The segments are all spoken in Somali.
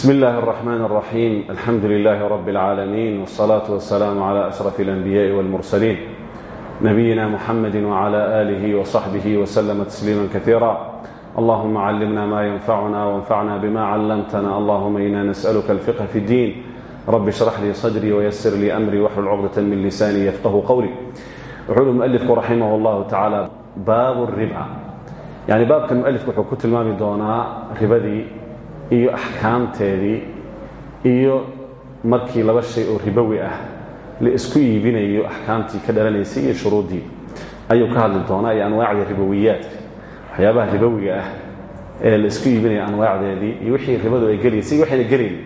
بسم الله الرحمن الرحيم الحمد لله رب العالمين والصلاة والسلام على أشرف الأنبياء والمرسلين نبينا محمد وعلى آله وصحبه وسلم تسليما كثيرا اللهم علمنا ما ينفعنا وانفعنا بما علمتنا اللهم إنا نسألك الفقه في الدين رب اشرح لي صدري ويسر لي أمري واحلل عقدة من لساني يفقه قولي وحول المؤلف رحمه الله تعالى باب الربا يعني باب كان المؤلف وحو كنت المامي دونا ربدي iyo axkaamteedii iyo markii laba shay oo ribowi ah la isku iibinayo axkaamtii ka dhalanaysay iyo shuruuddii ayuu ka hadli doonaa iyo anwaacdii ribowiyaadka waxyaabaha ribowiga ah ee la isku iibinayo anwaacdeedii iyo wixii ribadu ay gelaysay iyo waxayna gelayn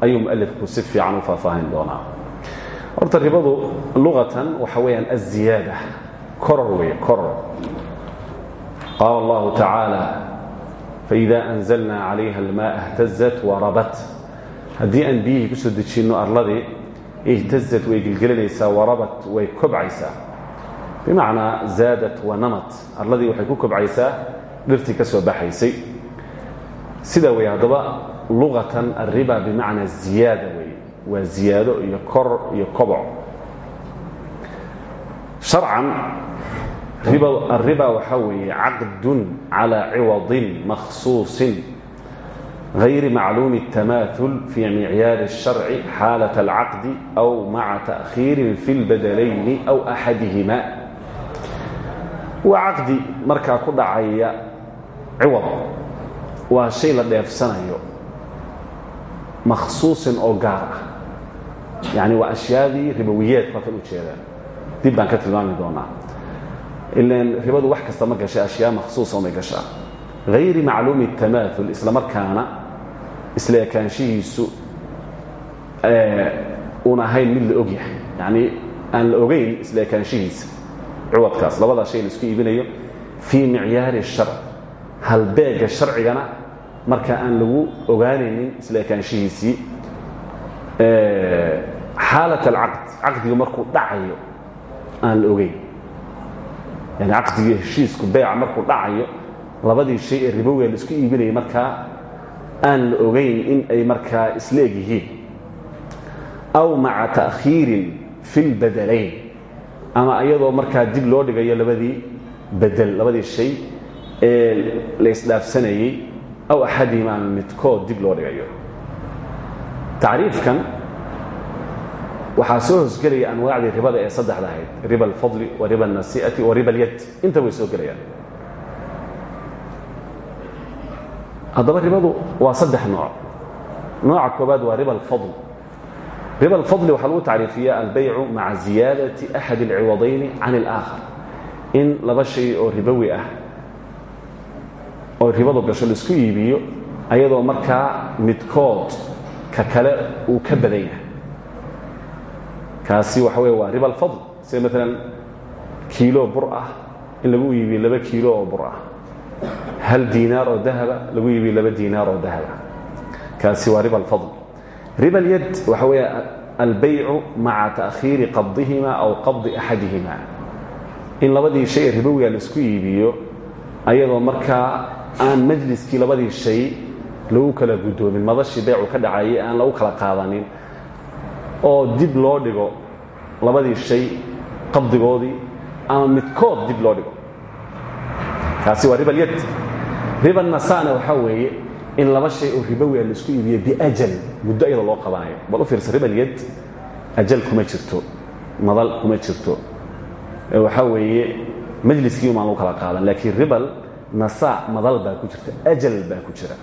ayuu mualifku si fiican u faahfaahin doonaa. Horta ribadu luqatan waxa weeyaan aziyaada koror wey koror. Qaala allahu tacaala faidaa anzalnaa calayha almaa اhtazat warabat haddii aan biyihii ku soo dejinno arladii ihtazat way gelgelinaysaa warabat way kobcaysaa bimacnaa zaadat wanamat arladii waxay ku kobcaysaa dhirtii ka soo baxaysay sidaa weeye haddaba luqatan alriba bimacnaa ziyaada weeye waa ziyaado iyo kor الربا waxaa weeye caqd عalى ciwaض makhصuuص غayr macluum التamaaثل في micyaar الشharc xaalaة الcaqd أw maca تأkhiiri fi اlbadlayni أw أxadihima waa caqdi markaa ku dhacaya ciwad waa shay la dheefsanayo makhsuuصin oo gaar ah yani waa ashyaadii ribowiyaad markan ujeedaan dib baan ka tilmaami doonaa ilan ribadu wax kasta ma gashay ashyaa makhsuusa may gashaa hayri macluumi الtamaaul isla markaana isla ekaanshihiisu uun ahayn mid la og yahay yacnii aan la ogayn isla ekaanshihiisa ciwadkaas labadaa shay la isku iibinayo fii micyaari الsharc halbeega sharcigana marka aan lagu ogaanaynin isla ekaanshihiisii xaalaة اlcaqd caqdigu markuu dhacayo aan la ogeyn yani caqdigii heshiisku beyca markuu dhacayo labadii shay ee ribowiga la isku iibinayay markaa aan la ogayn in ay markaa isla eg yihiin aw maca ta'khiirin fi lbadalayn ama iyadoo markaa dib loo dhigayo labadii bedel labadii shay ee la isdhaafsanayey aw axadihim ama midkood dib loo dhigayo. Tacriifkan waxaa soo hosgelaya anwaacdii ribada ee saddexda ahayd. Riba alfadli wa riba alnasi'ati wa riba alyad inta way soo gelayaan. Haddaba ribadu waa saddex nooc. Nooca koobaad waa riba alfadl riba alfadli waxaa lagu tacriifiya albaycu maca ziyaadati axad alciwadayni can alaakhar. In laba shay oo ribowi ah oo ribadu gasho la isku iibiyo ayadoo markaa midkood ka kale uu ka badan kaasi waxa wey waa riba alfadl. Sida maalan kiilo bur ah in lagu iibiyo laba kiilo oo bur ah. Hal diinaar oo dahaba lagu iibiyo laba diinaar oo dahaba kaasi waa riba alfadl. Riba alyad waxa weeye albaycu maca ta'khiiri qabdihima aw qabdi axadihima. In labadii shay ee ribowiga la isku iibiyo ayadoo markaa aan majliskii labadii shay lagu kala guddoomin madashii beycu ka dhacayay aan lagu kala qaadanin oo dib loo dhigo labadii shay qabdigoodii ama midkood dib loo dhigo. Kaasi waa riba alyad riba nasana waxaa weeye in laba shay oo ribowi a la isku iibiyo biajal muddo iyadoo loo qabanayo. Bal u fiirsa riba alyad ajal kuma jirto madal kuma jirto. Waxaa weeye majliskii umaan lagu kala qaadan laakiin ribal nasa madal baa ku jirta ajal baa ku jira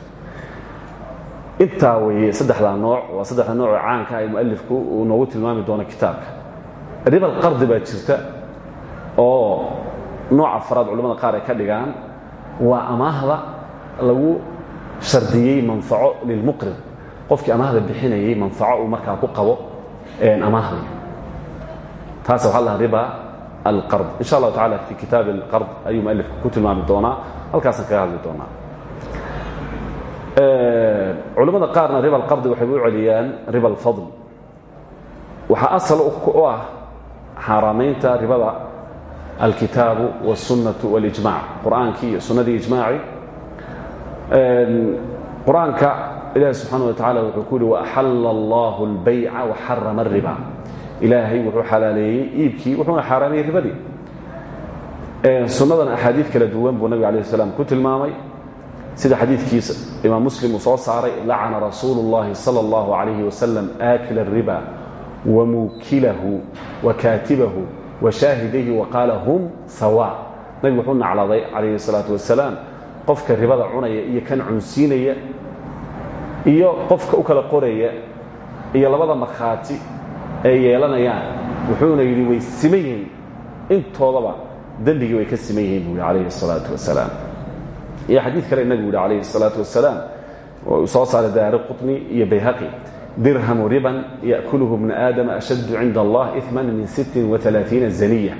intaa weeye saddexdaa nooc waa saddexda nooc oo caanka ee mualifku uu noogu tilmaami doono kitaabka. Ribal qardi baa jirta oo nooc afraad culamada qaar ay ka dhigaan waa amaahda lagu shardiyey manfaco lilmuqrid. Qofkii amaahda bixinayey manfaco markaa ku qabo amaahda taas waxaa lahaa riba alqard insha allahu tacala fi kitaab alqard ayuu mualifku ku tilmaami doonaa halkaasaan kaga hadli doonaa culimmada qaarna riba alqardi waxay u celiyaan riba alfadl waxaa asal u ah xaaraamaynta ribada alkitaabu wاsunnatu waاlijmac qur'aankii iyo sunnadii ijmaaci qur-aanka ilaahi subxaana wa tacala wuxuu ku yihi waaxalla allahu اlbayca waxarama الriba ilaahay wuxuu xalaaleeyey iibkii wuxuuna xaaraamiyey ribadii sunnadan axaadiid kala duwan buu nabig alayh salaam ku tilmaamay sida xadiidkiisa imaam muslim uu soo saaray lacana rasuulu اllahi salى اllahu alayh wasalam aakila الriba wamuukilahu wakaatibahu washaahidayhi waqaala hum sawa nabigu wuxuu nacladay calayhi الsalaatu wasalaam qofka ribada cunaya iyo kan cunsiinaya iyo qofka u kala qoraya iyo labada markhaati ay yeelanayaan wuxuuna yidhi way siman yihiin intoodaba dembigii way ka siman yihiin buu yhi calayhi الsalaatu wasalaam iyo xadiid kale nabigu yihi calayhi الsalaatu wasalaam uu soo saaray daari qutni iyo bayhaqi dirhamu riban yaأkulhu bnu aadama ashaddu cinda allah iثman min sittin وaلaaثiina zaniya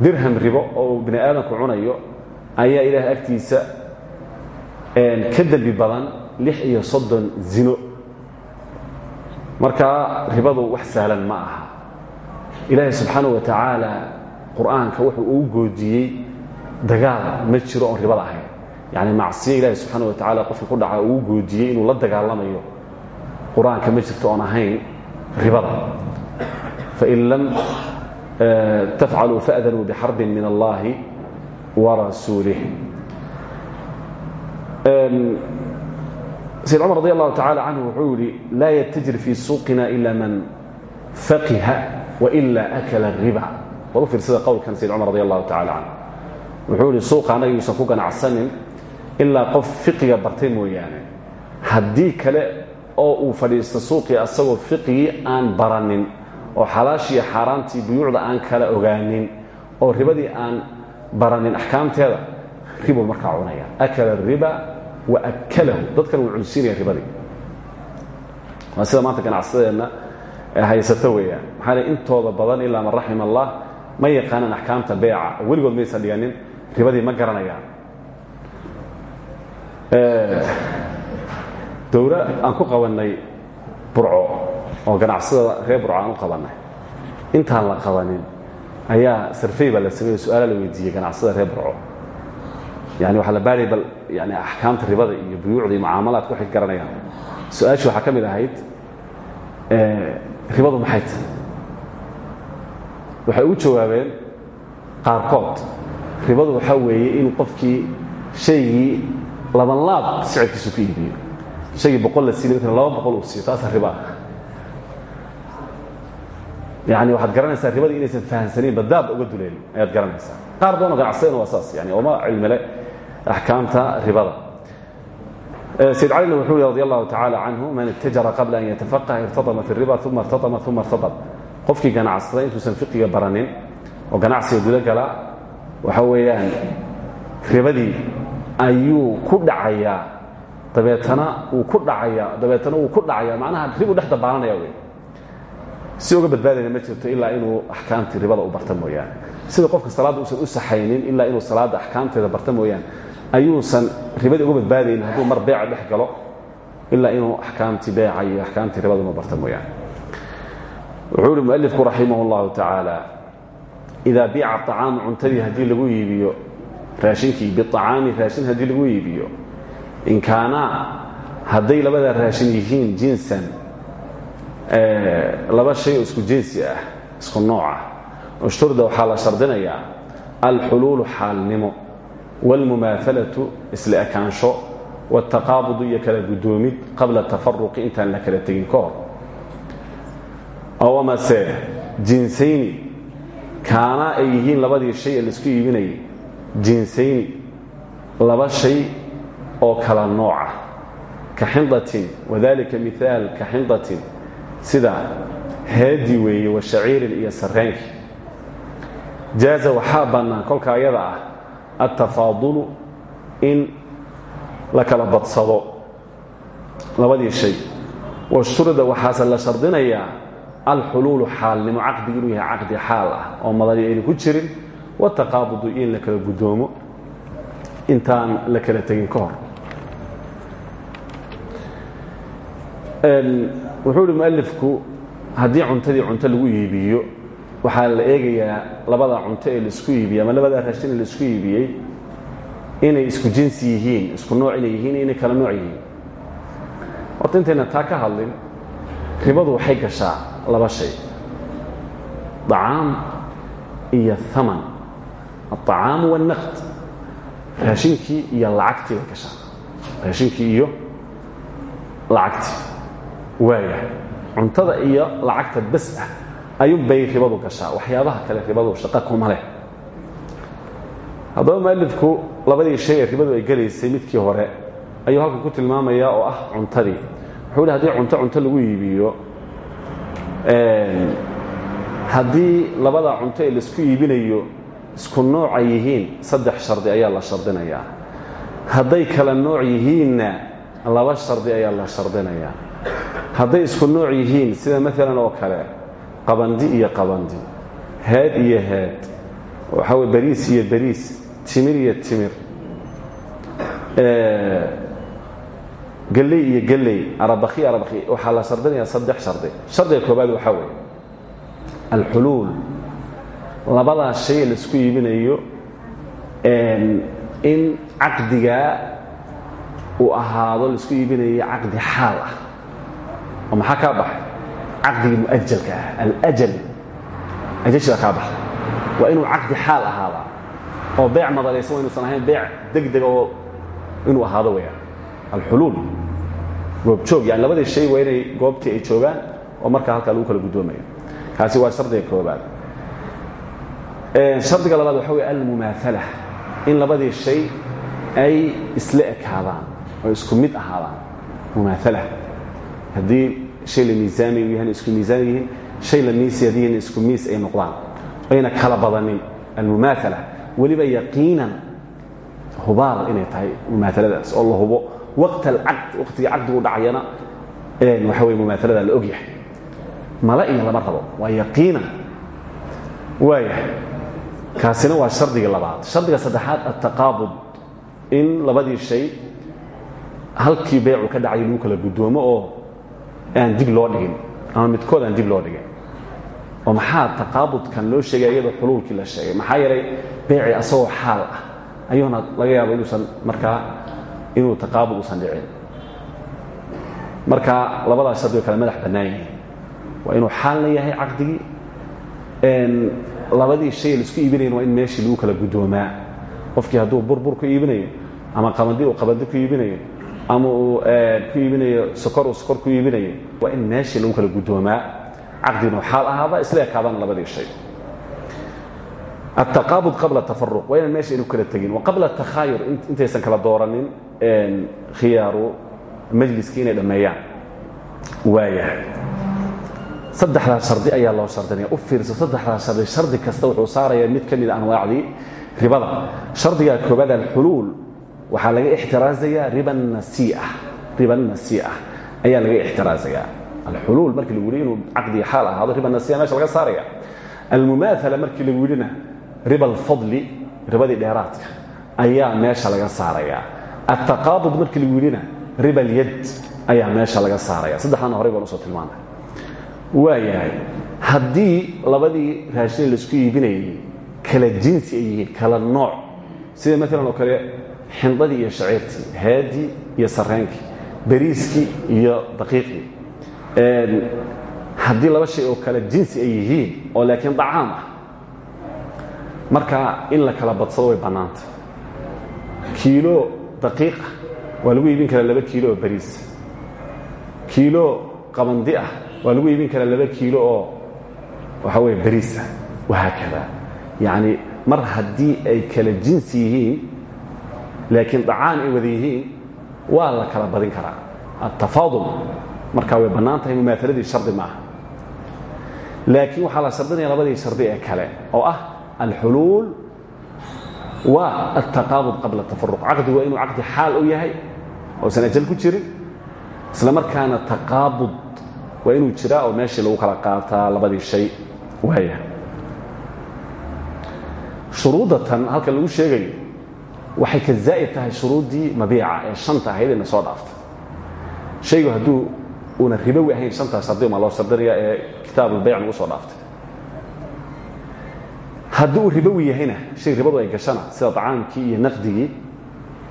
dirham ribo oo bini aadamku cunayo ayaa ilaah agtiisa ka dembi badan lix iyo soddon zino markaa ribadu wax sahlan ma aha ilaahay subxaana wa tacaala qur'aanka wuxuu ugu goodiyey dagaal ma jiro oon ribada ahayn yani macsiyo ilaahay subxaana wa tacala qofka ku dhaca ugu goodiyey inuu la dagaalamayo qur'aanka ma jirto oon ahayn ribada. Fain lam tafcaluu fa'danuu bixarbin min allahi wa rasuulih sayd cumar radi allahu tacala canhu wuxuu yihi laa ytajir fii suuqina ila man faqiha waila akala riba. War u fiirsada qowlkan sayd cumar radi allahu tacala canhu wuxuu yihi suuqa ganacsanin ilaa qof fiqiga bartay mooyaane. Haddii kale oo uu fadhiisto suuqii asagoo fiqigii aan baranin oo xalaashiiyo xaaraantii buyuucda aan kala ogaanin oo ribadii aan baranin axkaamteeda ribuu markaa cunaya. Akala riba wa akalahu dadkan wuu cunsiinaya ribadii. Waa sida maanta ganacsadeenna haysato weeyaan. Maxaa intooda badan ilaa man raxima ma yaqaanaan axkaamta beeca. Oo weligood maysan dhiganin ribadii ma garanayaan dowlo aan ku qabannay burco oo ganacsada reer burco aan u qabannay. Intaan la qabanin ayaa sarfey baa la sameeye su'aala la weydiiyey ganacsada reer burco. Yani waxaa la baaraya bal yani axkaamta ribada iyo buyuucda iyo mucaamalaadka waxay garanayaan. Su'aashii waxaa ka mid ahayd ribadu maxay tahay? Waxay ugu jawaabeen qaarkood. Ribadu waxaa weeye inuu qofkii shaygii laban laab sicirkiisu ku iibiyo shaygii boqol la siina ml laba boqol uu siiyo taasa riba. Yani waxaad garanaysaa ribadii inaysan fahamsaniin badaab uga duleen ayaad garanaysaa. Qaar badanoo ganacsadana waa saas yani ooma cilmile axkaamta ribada. Sayd calina wuxuu yihi radi allahu tacala canhu man itajara qabla an yatafaqaha irtadama fi riba uma irtadama uma irtadam qofkii ganacsada intuusan fiqiga baranin oo ganacsiga guda gala waxa weeyaan ribadii ayuu ku dhacayaa. Dabeetana wuu ku dhacayaa. Dabeetana wuu ku dhacayaa. Macnaha ribuu dhex dabaalanaya wey si uga badbaadayna ma jirto ilaa inuu axkaamtii ribada u barta mooyaane. Sida qofka salaadda uusan u saxaynin ilaa inuu salaadda axkaamteeda barta mooyaane ayuusan ribadii uga badbaadayn hadduu mar beeca dhex galo ilaa inuu axkaamtii beeca iyo axkaamtii ribada uma barta mooyaane. Wuxuu uhi mualifku raximah اllahu tacaala idaa biica acaamu cuntadii haddii lagu iibiyo raashinkii biacaami raashin haddii lagu iibiyo. In kaanaa hadday labada raashin yihiin jinsan laba shay oo isku jinsi ah isku nooc ah. Ushturda waxaa la shardinayaa alxuluulu xaalnimo wاlmumaahalatu isla ekaansho wاtaqaabudu iyo kala guddoomid qabla tafaruqi intaan la kala tegin ka hor. Ow amase jinsayni kaanaa ay yihiin labadii shay ee la isku jinsayni laba shay oo kala nooca ka xindatin wadalika miaal ka xindatin. Sida heedi weeye wa shaciirin iyo sarreenkii jaaza waxaa bannaan kolka ayada ah altafaadulu in la kala badsado labadii shay. Washturida waxaase la shardinayaa alxuluulu xaalnimo caqdigu inuu yahay caqdi xaal ah oo madani aynu ku jirin wataqaabudu in la kala guddoomo intaan la kala tegin ka hor. Wuxuu uhi mualifku haddii cuntadii lagu iibiyo waxaa la eegayaa labada cunto ee la isku iibiyey ama labada raashin ee la isku iibiyey inay isku jinsi yihiin isku nooc yihiin inay kala nooc yihiin. Horta intayna ka hadlin ribadu waxay gashaa laba shay. Acaam iyo aman aلطacaamu wالnaqd raashinkii iyo lacagtii bay gashaa raashinkii iyo lacagtii waaya cuntada iyo lacagta bas ah ayuun bay ribadu gashaa waxyaabaha kale ribadu shaqo kuma leh haddaba mualifku labadii shay ee ribadu ay gelaysay midkii hore ayuu halkan ku tilmaamayaa oo ah cuntadii wuxuu hi hadii cunto cunto lagu iibiyo haddii labada cunto ee laisku iibinayo isku nooca yihiin saddex shardi ayaa la shardinayaa hadday kala nooc yihiinna laba shardi ayaa la shardinayaa hadday isku nooc yihiin sida maalan oo kale qabandi iyo qabandi heed iyo heed waxaa wey bariis iyo bariis timir iyo timir. Gelley iyo gelley arabakhi arabakhi waxaa la shardinayaa saddex shardi. Shardiga koobaad waxaa weeye alxuluul labadaas shay la isku iibinayo in caqdigaa uu ahaado la isku iibinayo caqdi xaal ah. Oo maxaa kaa baxay? Caqdigii muajalka ah alajal. Ajashiibaa kaa baxay waa inuu caqdi xaal ahaadaa oo beec madalaysan wa inuusan ahayn beec degdega oo inuu ahaado weyaan alxuluul goobjoog yani labadii shay waa inay ay joogaan oo markaa halkaa lagu kala guddoomayo kaasi waa shardiga koobaad shardiga labaad waxa wey almumaala in labadii shay ay isla ekaadaan oo isku mid ahaadaan. Mumaala haddii shay la miisaami u yahan isku miisaan yihiin. Shay la miisi haddii yihiin isku miis ay noqdaan. Ayna kala badanin almumaala weliba yaqiinan hubaal inay tahay mumaaladaas oo la hubo waqt alcaqd waqtiga caqdigu dhacayana waxa wey mumaalada la og yahay mala iyo lama rabo. Waa yaqiinan. Waaya kaasina waa shardiga labaad. Shardiga saddexaad altaqaabud in labadii shay halkii beecu ka dhacay lagu kala guddoomo oo aan dib loo dhigin ama midkood aan dib loo dhigin. Oo maxaa taqaabudkan loo sheegay iyadoo xuluulkii la sheegay? Maxaa yeelay beecii asagoo xaal ah. Ayuuna laga yaabo inuusan markaa inuu taqaabud uusan dhicin. Marka labadaas shardigo kale madax bannaan yihiin waa inuu xaalna yahay caqdigii labadii shay la isku iibinayan waa in meeshii lagu kala guddoomaa qofkii hadduu burbur ku iibinayo ama qabandi uu qabandi ku iibinayo ama uu ku iibinayo sokor uu sokor ku iibinayo waa in meeshii lagu kala guddoomaa caqdiginu xaal ahaada isla ekaadaan labadii shay. Qabla tafaruq waa inaan meesha inu kala tegin. Wa qabla takhaayur intaysan kala dooranin khiyaaru majliskii inay dhammeeyaan. Waayahay saddexdaa shardi ayaa loo shardinaya u fiirso saddexdaa shardi shardi kasta wuxuu saarayaa mid ka mida anwaacdii ribada. Shardigaa koobaad alxuluul waxaa laga ixtiraazayaa riba nasiia riba nasii'a ayaa laga ixtiraazayaa alxuluul markii lagu yidhi inuu caqdiga xaal ahaado riba nasiia meesha laga saaraya. Almumaala markii lagu yidhina riba alfadli ribadii dheeraadka ayaa meesha laga saaraya. Altaqaabud markii lagu yidhina riba alyad ayaa meesha laga saaraya. Saddexdana horey baan u soo tilmaamay waayahay haddii labadii raashin la isku iibinayay kala jinsi ay kala nooc. Sida maalan oo kale xindadii iyo shaciirtii haadii iyo sarreenkii bariiskii iyo daqiiqii. Haddii laba shay oo kale jinsi ay yihiin oo laakiin dacaam ah in la kala badsado way bannaanta. Kiilo daqiiqah waa lagu laba kiilo bariis. Kiilo qabandi ah waa lagu iibin karaa laba kiilo oo waxaa weeye bariis ah. Wahaakada yacni mar haddii ay kala jinsi yihiin laakiin ay wada waa la kala badin karaa. Atafaadul markaa way bannaan tahay mumaahaladii shardi maaha laakiin waxaa la shardinaya labadii shardi ee kale oo ah alxuluul wa altaqaabud qabla tafaruq caqdigu waa inuu caqdi xaal u yahay oosan ajal ku jirin isla markaana taqaabud waa inuu jiraa oo meeshii lagu kala qaataa labadii shay? Waaya shuruudatan halka lagu sheegayo waxay ka zaa'id tahay shuruuddii mabiica ee shanta ahayd soo dhaaftay shaygu hadduu una ribowi ahayn shantaas shardi maa loo shardinaya ee kitaabulbayc nagu soo dhaaftay haddii uu ribowi yahayna shay ribadu ay gashana sida acaamkii iyo naqdigii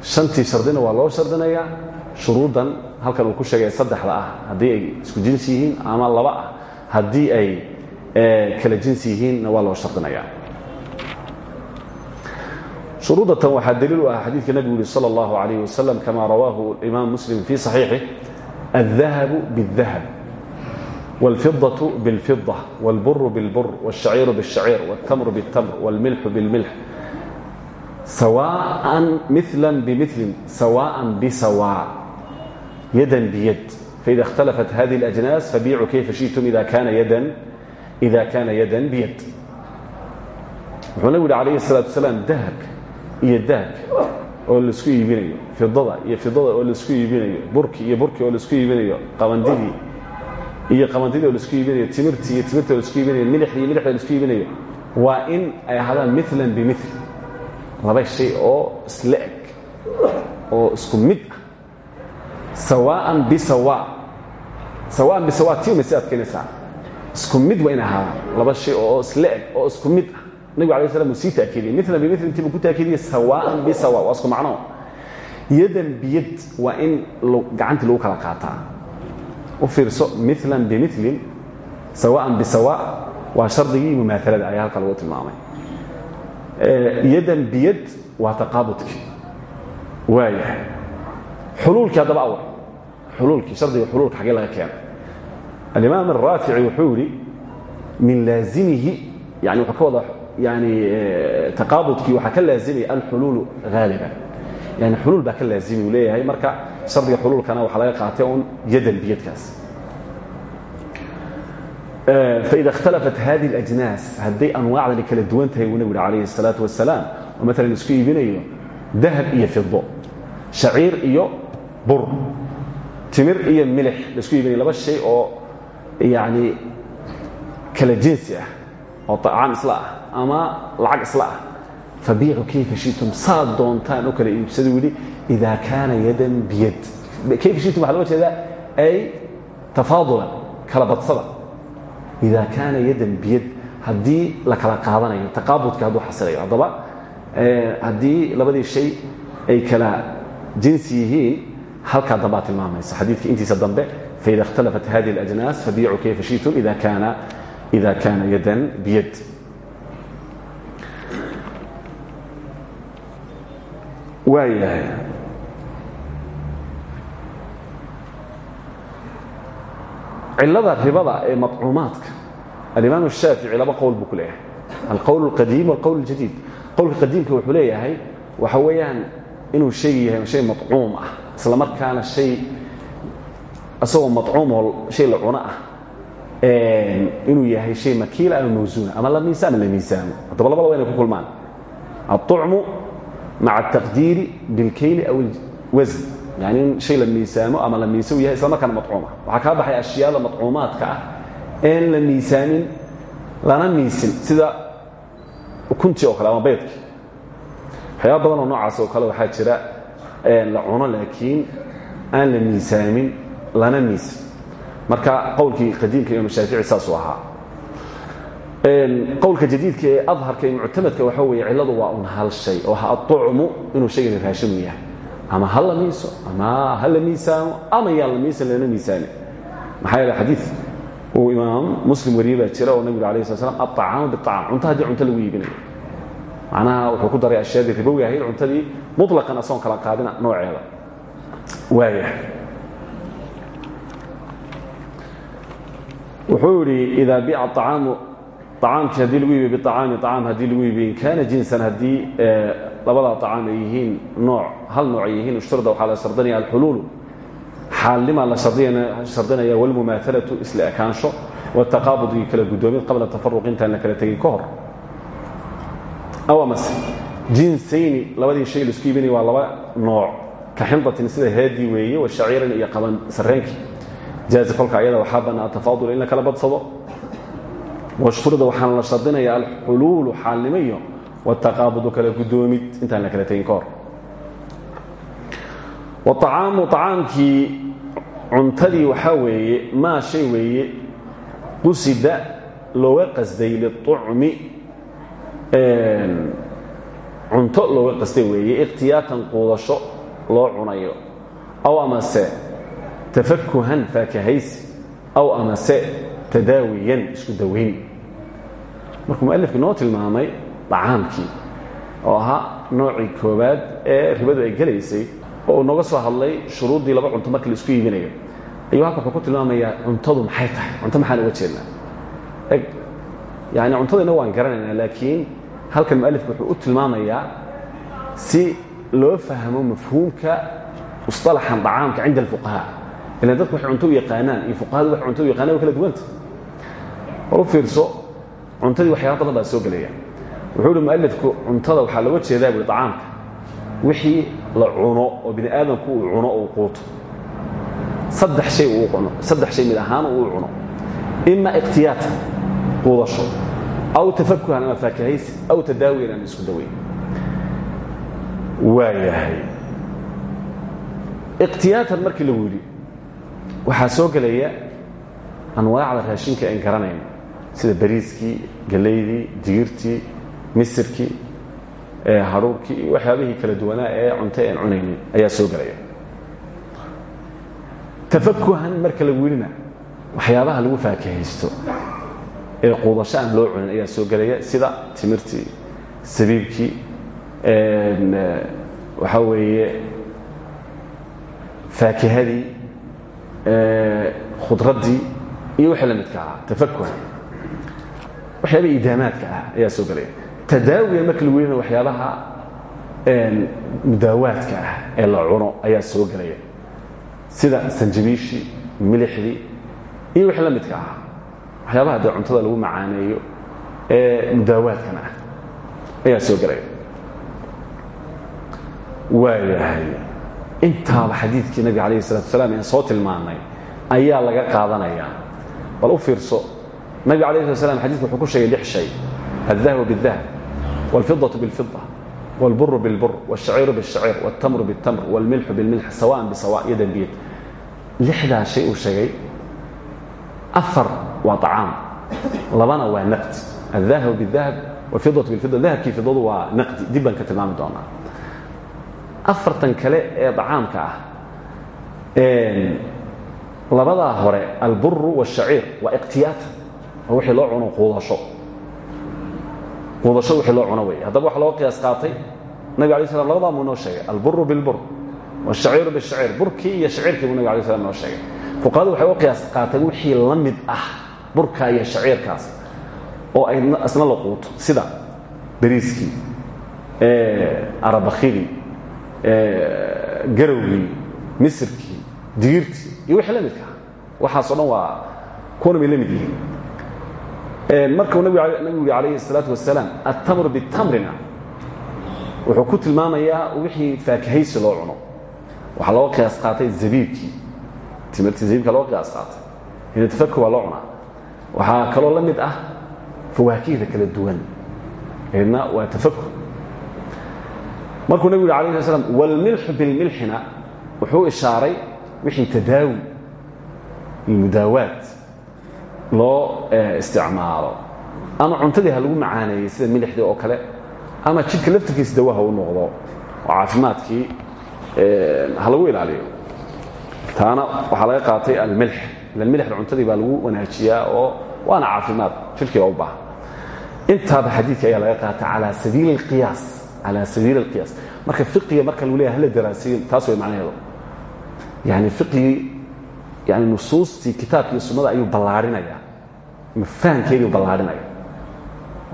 shantii shardina waa loo shardinayaa shuruuddan halkan uu ku sheegay saddexda ah haddii ay isku jinsi yihiin ama laba ah haddii ay kala jinsi yihiinna waa loo shardinayaa shuruudatan waxaa daliil u ah xadiidka nebigu yuri salى اllahu عalayh wasalam kama rawaahu imaam muslim fii صaxiixih الذahabu bالذahab والفضة بالفضة والبر بالبر والشعير بالشعير والتمر بالتمر والملح بالملح سواء مثلا بمثل سواء بسواء يدا بيد فإذا اختلفت هذه الأجناس فبيعوا كيف شئتم إذا كان يدا إذا كان يدا بيد wuxuu nabigu yhi alayhi الsalaaةu wasalaam dahabka iyo dahabka oo laisku iibinayo fidada iyo fidada oo laisku iibinayo burki iyo burki oo laisku iibinayo qabandidii iyo qabandidii oo laisku iibinayo timirtii iyo timirta oo laisku iibinayo milixdii iyo milixda laisku iibinayo waa in ay ahaadaan milan bimil laba shay oo isla eg oo isku mid ah. Sawaan bisawa. Sawaan bisawa tii umay si adkaynaysaa isku mid waa in ahaadaan laba shay oo isla eg oo isku mid ah. Nabigu alay slam uu sii taakiidiyey milan bimil intii buu ku taakiidiyey sawaan bisawa. Waa isku macno. Yadan biyad waa in gacantii lagu kala qaataa. U fiirso milan bimilin sawaan bisawa. Waa shardigii mumaaalada ayaa halka lagu tilmaamay yadan biyad waa taqaabudkii waayahay. Xuluulkii haddaba awar. Xuluulkii shardiga xuluulka xaggee laga keena alimaam araafici wuxuu yidhi min laazimihi yani wuxuu ka wada yani taqaabudkii waxaa ka laazimaya alxuluulu haaliban yani xuluul baa ka laazimi uu leeyahay. Marka shardiga xuluulkana waxaa laga qaatay un yadan biyadkaas فإذا اختلفت هذه الأجناس هدي أنواع kala duwan tahay uu nabgu عليه الصلاaة وaسلاaم oo mثلا isku iibinayo dahب iyo fiضo شhaciir iyo bur timir iyo milix laisku iibinayo laba شhay oo yani kala jinsi ah oo طacaam isla ah ama lacag isla ah fabiicu kayfa shitum saad doontaan u kala iibsada u yidhi إida kaana yada byad kayfa shitum waxa ida kaana yadan biyad haddii la kala qaadanayo taqaabudka hadduu xasilayo haddaba haddii labadii shay ay kala jinsi yihiin halkaa dambaa tilmaamaysa xadiidka intiisa dambe faida اkhtalafat hadi اlajnaas fabiicu kayfa shitum ida kaana yadan biyad waayahay cilada ribada ee maطcuumaadka alimaam الshaafici laba qowl buu ku leeyahay alqowl اlqadiim wاlqowl اljadiid qowlka qadiimka wuxuu leeyahay waxa weeyaan inuu shayga yahay shay maطcuum ah isla markaana hay isagoo maطcuumoo shay la cuno ah inuu yahay shay makiila ama mawsuuna ama la miisa ama la miisaamo haddaba labada wa inay ku kulmaan aلطucmu maca الtaqdiiri biاlkayli aw اlwasn yani in shay la miisaamo ama la miisan yahay islamarkaana macuuma waxaa kaa baxay ashyaada macuumaadka ah een la miisaamin lana miisin sida ukuntii oo kale ama baydkii waxyaaba badan oo noocaas oo kale waxaa jira la cuno laakiin aan la miisaamin lana miisin marka qowlkii qadiimka imaam shaafici saasuu ahaa qowlka jadiidka ee adharka ee muctamadka waxa weeye cilladu waa un hal shay oo ha aطucmu inuu shaygani raashinu yahay ama ha la miiso ama ha la miisaamo ama yaan la miisan lana miisaamin maxaa yeele xadii uu imaam muslim wariye baa jira oo nabigu alay sl slam aacaamu biacam cunta haddii cunto lagu iibinayo macnaha wuxuu ku daray ashyaadii ribowi ahayd cuntadii muطlaqan asoon kala qaadina nooceeda. Waaya wuxuu idhi idaa bica acaamu acaamkii haddii lagu iibiyo biacaami acaam haddii lagu iibiyo in kaana jinsan haddii eh, labada acaam ay yihiin nooc hal nooc yihiin ishturda waxaa la shardinaya alxuluulu. Xaalnimaa la shardinaya walmumaahalatu isla ekaansho wataqaabud iyo kala guddoomid qabla tafaruq intaan la kala tegin ka hor. Aw amase jinsayni labadii shay la isku iibinaya waa laba nooc. Ka xindatin sida haadii weeye wa shaciiran iyo qaban sarreenkii jaazi kolka ayada waxaa bannaa tafaadul in la kala badsado. Washturda waxaana la shardinaya alxuluulu xaalnimo iyo wataqaabudu kala guddoomid intaan la kala tegin ka hor waacaamu acaamkii cuntadii waxaa weeye maa shay weeye qusida looga qasday liucmi cunto looga qasday weeye ikhtiyaatan quudasho loo cunayo aw amase tafakuhan faakahaysi aw amase tadaawiyan isku dawayn markuu mualifku noo tilmaamay dacaamkii oo ahaa noocii koowaad ee ribadu ay gelaysay oo uu nooga soo hadlay shuruuddii laba cunto markii la isku iibinayo. Ayuu halka wuxuu ku tilmaamayaa cuntadu maxay tahay? Cunto maxaan uga jeednaa? Eg yani cuntadayna waan garanaynaa laakiin halkan mualifku wuxuu u tilmaamayaa si loo fahmo mafhuumka musطalaxan dacaamka cinda alfuqahaa ilan dadku waxay cunto u yaqaanaan iyo fuqahadu waxay cunto u yaqaanaan wa kala duwanta war u fiirso cuntadii waxyaaba badan baa soo gelaya wuxuu uhi mualifku cuntada waxaa looga jeedaa buui dacaamka wixii la cuno oo bini aadamku uu cuno uu quuto. Saddex shay uu cuno saddex shay mid ahaan uu cuno. Ima ikhtiyaata quudasho. Aw tafakuhan ama faakahaysi aw tadaawiyan ama isku daweyn. Waayahay ikhtiyaatan markii lagu yidhi waxaa soo gelaya anwaacda raashinka aan garanayno sida bariiskii galaydii digirtii misirkii hadhuurkii iyo waxyaabihii kala duwanaa ee cunto aan cunaynin ayaa soo gelaya tafakuhan marka lagu yidhina waxyaabaha lagu faakahaysto ee quudasho loo cunin ayaa soo gelaya sida timirtii sabiibkii waxaa weeye faakihadii khudraddii iyo wixii la midka ahaa. Waxyaabaha idaamaadka ayaa soo gelaya tadaawiga marka lagu yeeha waxyaabaha mudaawaadka ah ee la cuno ayaa soo gelaya sida sanjabiishii milixdii iyo wixii la midka ahaa waxyaabaha dee cuntada lagu macaaneeyo ee mudaawaadkana ah ayaa soo gelaya waayahay intaaba xadiidkii nabiga alayh salatu asalaam aan soo tilmaanay ayaa laga qaadanayaa bal u fiirso nabiga alayh salat slam wuxuu ku sheegay lix shay. Addahwa bidahab والفiضة bالفiضة والbر bالbر والشhacيir bالشhacيir والتمر bالتمر والمilح bالmilح sawاء bsawاء yadan biyad lixdaa shay uu sheegay afar waa طacaam labana waa naqdi الذahب bالذahب والفiضة bالفiضة dahabkii fidadu waa naqdi dib baan ka tilmaami doonaa afartan kale ee طacaamka ah labadaa hore mubasho wixii loo cuno wey haddaba waxa looga qiyaas qaatay nabig alay slam labadaa muu noo sheegay alburu bilbur wshaciiru bishacir. Burkii iyo shaciirkii buu nabig alay slam noo sheegay. Fuqaradu waxay uga qiyaas qaateen wixii la ah burka markuu nabigu alayh الsalaaةu wasalaam aلtamr btamrina wuxuu ku tilmaamayaa wixii faakahaysi loo cuno waxaa loo qiyaas qaatay zabiibkii timirtii zabiibka loo qiyaas qaatay ina tafakur waa loo cunaa waxaa kaloo la mid ah fawaakihda kala duwan eedna waa tafakur markuu nabigu yhi alayh slam wاlmilxu bilmilxina wuxuu ishaaray wixii tadaawi mudaawaat loo isticmaalo. Ama cuntadii ha lagu macaaneeyey sida milixdii oo kale ama jidhka laftirkiisa dawaha u noqdo oo caafimaadkii ha lagu ilaaliyo. Taana waxaa laga qaatay almilx ilan milixda cuntadii baa lagu wanaajiyaa oo waana caafimaad jidhkii baa u baahan. Intaaba xadiidka ayaa laga qaatay calaa sabiili اlqiyaas calaa sabiili اlqiyaas marka fiqiga marka lagu leeyahay hala daraasiyo taas way macnaheedu. Yani fiqigii yani nusuustii kitaabka iyo sunnada ayuu ballaarinayaa. Fahamkeedii ballaarhinaya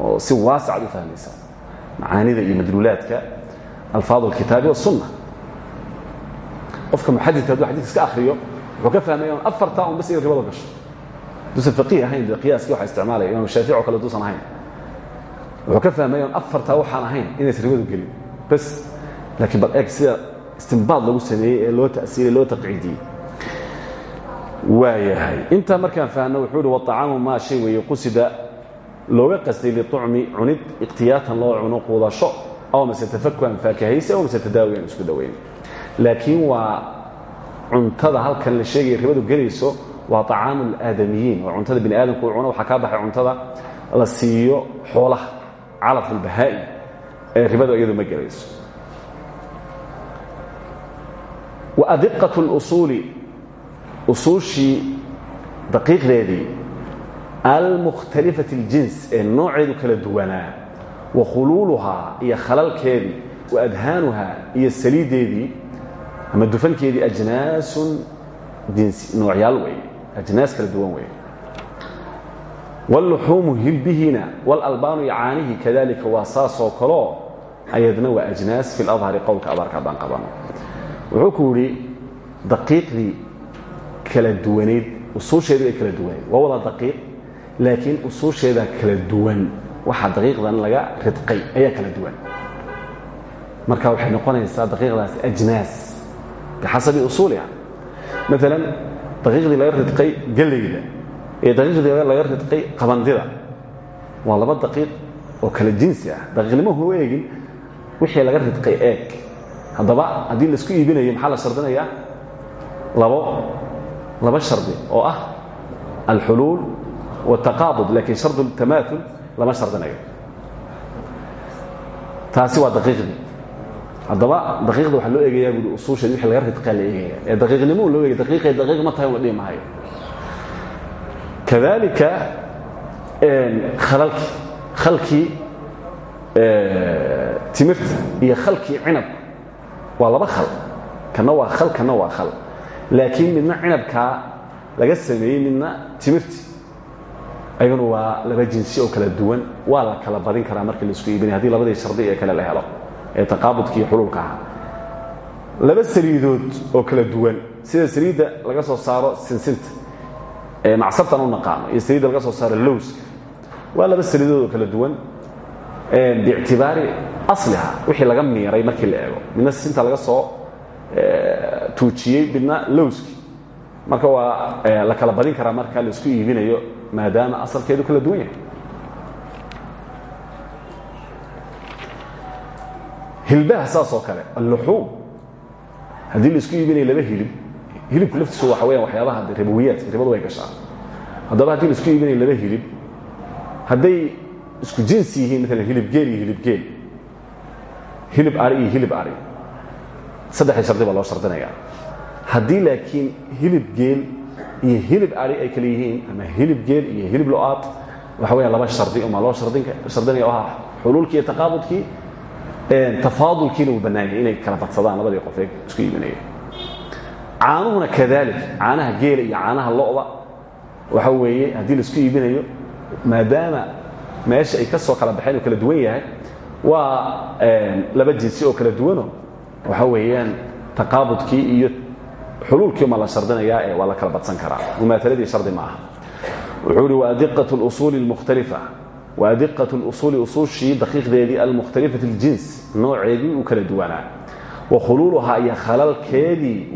oo si waasacaad u fahmaysaa macaanida iyo madluulaadka alfaad alkitaabi wasunna qofka muxadidka hadduu xadidka iska akhriyo wuxuu ka fahmaya un afartaa un bas in ribada gasho. Duusan faqiih ahayn de qiyaaskii waxaa isticmaalaya imaam shaafic oo kale duusan ahayn. Wuxuu ka fahmaya un afartaa waxaan ahayn inaysan ribadu gelin. Bas laakiin bal eeg sida istinbaad lagu sameeyey ee loo ta'siilay loo taqciidiyey waayahay intaa markaan fahamno wuxuu ihi waacaamu maa shay weeye qusida looga qastay liucmi cunid ikhtiyaatan loo cuno quudasho aw mase tafakuhan faakahaysi aw mase tadaawiyan isku dhowayn laakiin waa cuntada halkan la sheegaya ribadu gelayso waa acaamu alaadamiyiin waa cuntada bini aadamku u cuno waxaa kaa baxay cuntada la siiyo xoolaha calaf ulbahaa'i ee ribadu iyadu ma gelayso. Wa adiqat lusuuli usuushii daqiiqdeedii almukhtalifati اljins ee nooceedu kala duwanaa wa khuluuluhaa iyo khalalkeedii wa adhaanuhaa iyo saliideedii ama dufankeedii ajnaasun noocyaal weeye ajnaas kala duwan weeye wاlluxuumu hilbihiina wاlalbaanu iyo caanihi kadalika waa saasoo kaloo ayadna waa ajnaas fi اladhari qowlka abaarka haddaan qabano wuxuu ku yidhi daqiiqdii kala duwaneyd usuusheedu ay kala duwaneyd waa wada daqiiq laakiin usuusheeda kala duwan. Waxaa daqiiqdan laga ridqay ayaa kala duwan. Marka waxay noqonaysaa daqiiqdaas ajnaas bixasabi usuuliha maalan daqiiqdii laga ridqay gellayda ee daqiiqdii laga ridqay qabandida. Waa laba daqiiq oo kala jinsi ah. Daqiiqnimahu u eegin wixii laga ridqay eeg. Haddaba haddii la isku iibinayo maxaa la shardinayaa labo laba shardi oo ah alxuluul wاtaqaabud lakiin shardu tamaaul lama shardinayo. Taasi waa daqiiqdii. Haddaba daqiiqda waxaa loo eegayaa buui usuusheed wixii laga ridqaa la eegaya. Ee daqiiqnimo loo eegay daqiiqay daqiiq ma tahay la dhihi maayo kadalika khalalkii khalkii timirta iyo khalkii cinabka waa laba khal. Kana waa khal kana waa khal laakiin midna cinabkaa laga sameeyey midna timirti. Ayaguna waa laba jinsi oo kala duwan waa la kala badin karaa markii la isku iibinay haddii labadii shardi ee kale la helo ee taqaabudka iyo xuluulka ahaa. Laba saliidood oo kala duwan sida saliidda laga soo saaro sinsinta ee macsartan u naqaano iyo saliidda laga soo saaro lowska waa laba saliidood oo kala duwan. Biictibaari asliha wixii laga miiray markii la eego. Midna sinta laga soo tuujiyey midna lowski. Marka waa la kala badin karaa marka la isku iibinayo maadaama asalkeedu kala duwan yahay. Hilbaha saas kale alluxuum. Haddii la isku iibinayo laba hilib hilibku laftiisu waxa weyaan waxyaabaha ribowiyaadka ribadu way gashaa. Haddaba haddii la isku iibinayo laba hilib hadday isku jinsi yihiin maalan hilib geel iyo hilib geel hilib ari hilib ari saddexdii shardi baa loo shardinayaa haddii laakiin hilib geel iyo hilib ari ay kale yihiin ama hilib geel iyo hilib lo'aad waxa weya laba shardi umaa loo shardinaya oo ah xuluulkii iyo taqaabudkii tafaadulkiina uu bannaanyay inay kala badsadaan labadii qof ee isku iibinaya. Caanuhuna kadalik caanaha geela iyo caanaha lo-da waxa weeye haddii la isku iibinayo maadaama meesha ay ka soo kala baxeen oo kala duwan yahay waa laba jinsi oo kala duwano waxa weeyaan taqaabudkii iyo xuluulkii uma la shardinayaa ee waa la kala badsan karaa mumaaladii shardi ma aha wuxuu ihi waadiqat اlusuuli اlmukhtalifa waadiqat اlusuuli usuushii daqiiqdeedii almukhtalifati اljins nooceedii uu kala duwanaa wa khuluuluhaa iyo khalalkeedii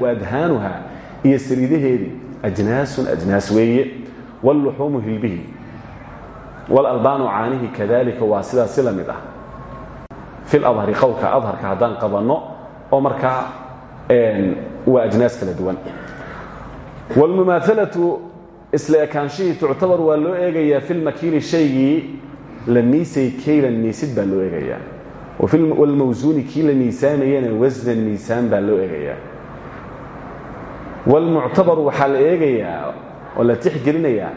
waadhaanuha iyo saliidaheedii ajnaasun ajnaas weeye wاlluxuumu hilbihi wاlalbaanu caanihi kadalika waa sidaas si la mid ah fi ladhari qowlka adharka haddaan qabanno oo markaa waa ajnaas kala duwan wاlmumaaalaةu isla ekaanshihii tuctabar waa loo eegayaa fi lmakiili shaygii la miisay kaylan miisid baa loo eegayaa wاlmawsuuni kii la miisaamayana wasnan miisaan baa loo eegayaa wاlmuctabaru waxaa la eegayaa oo la tixgelinayaa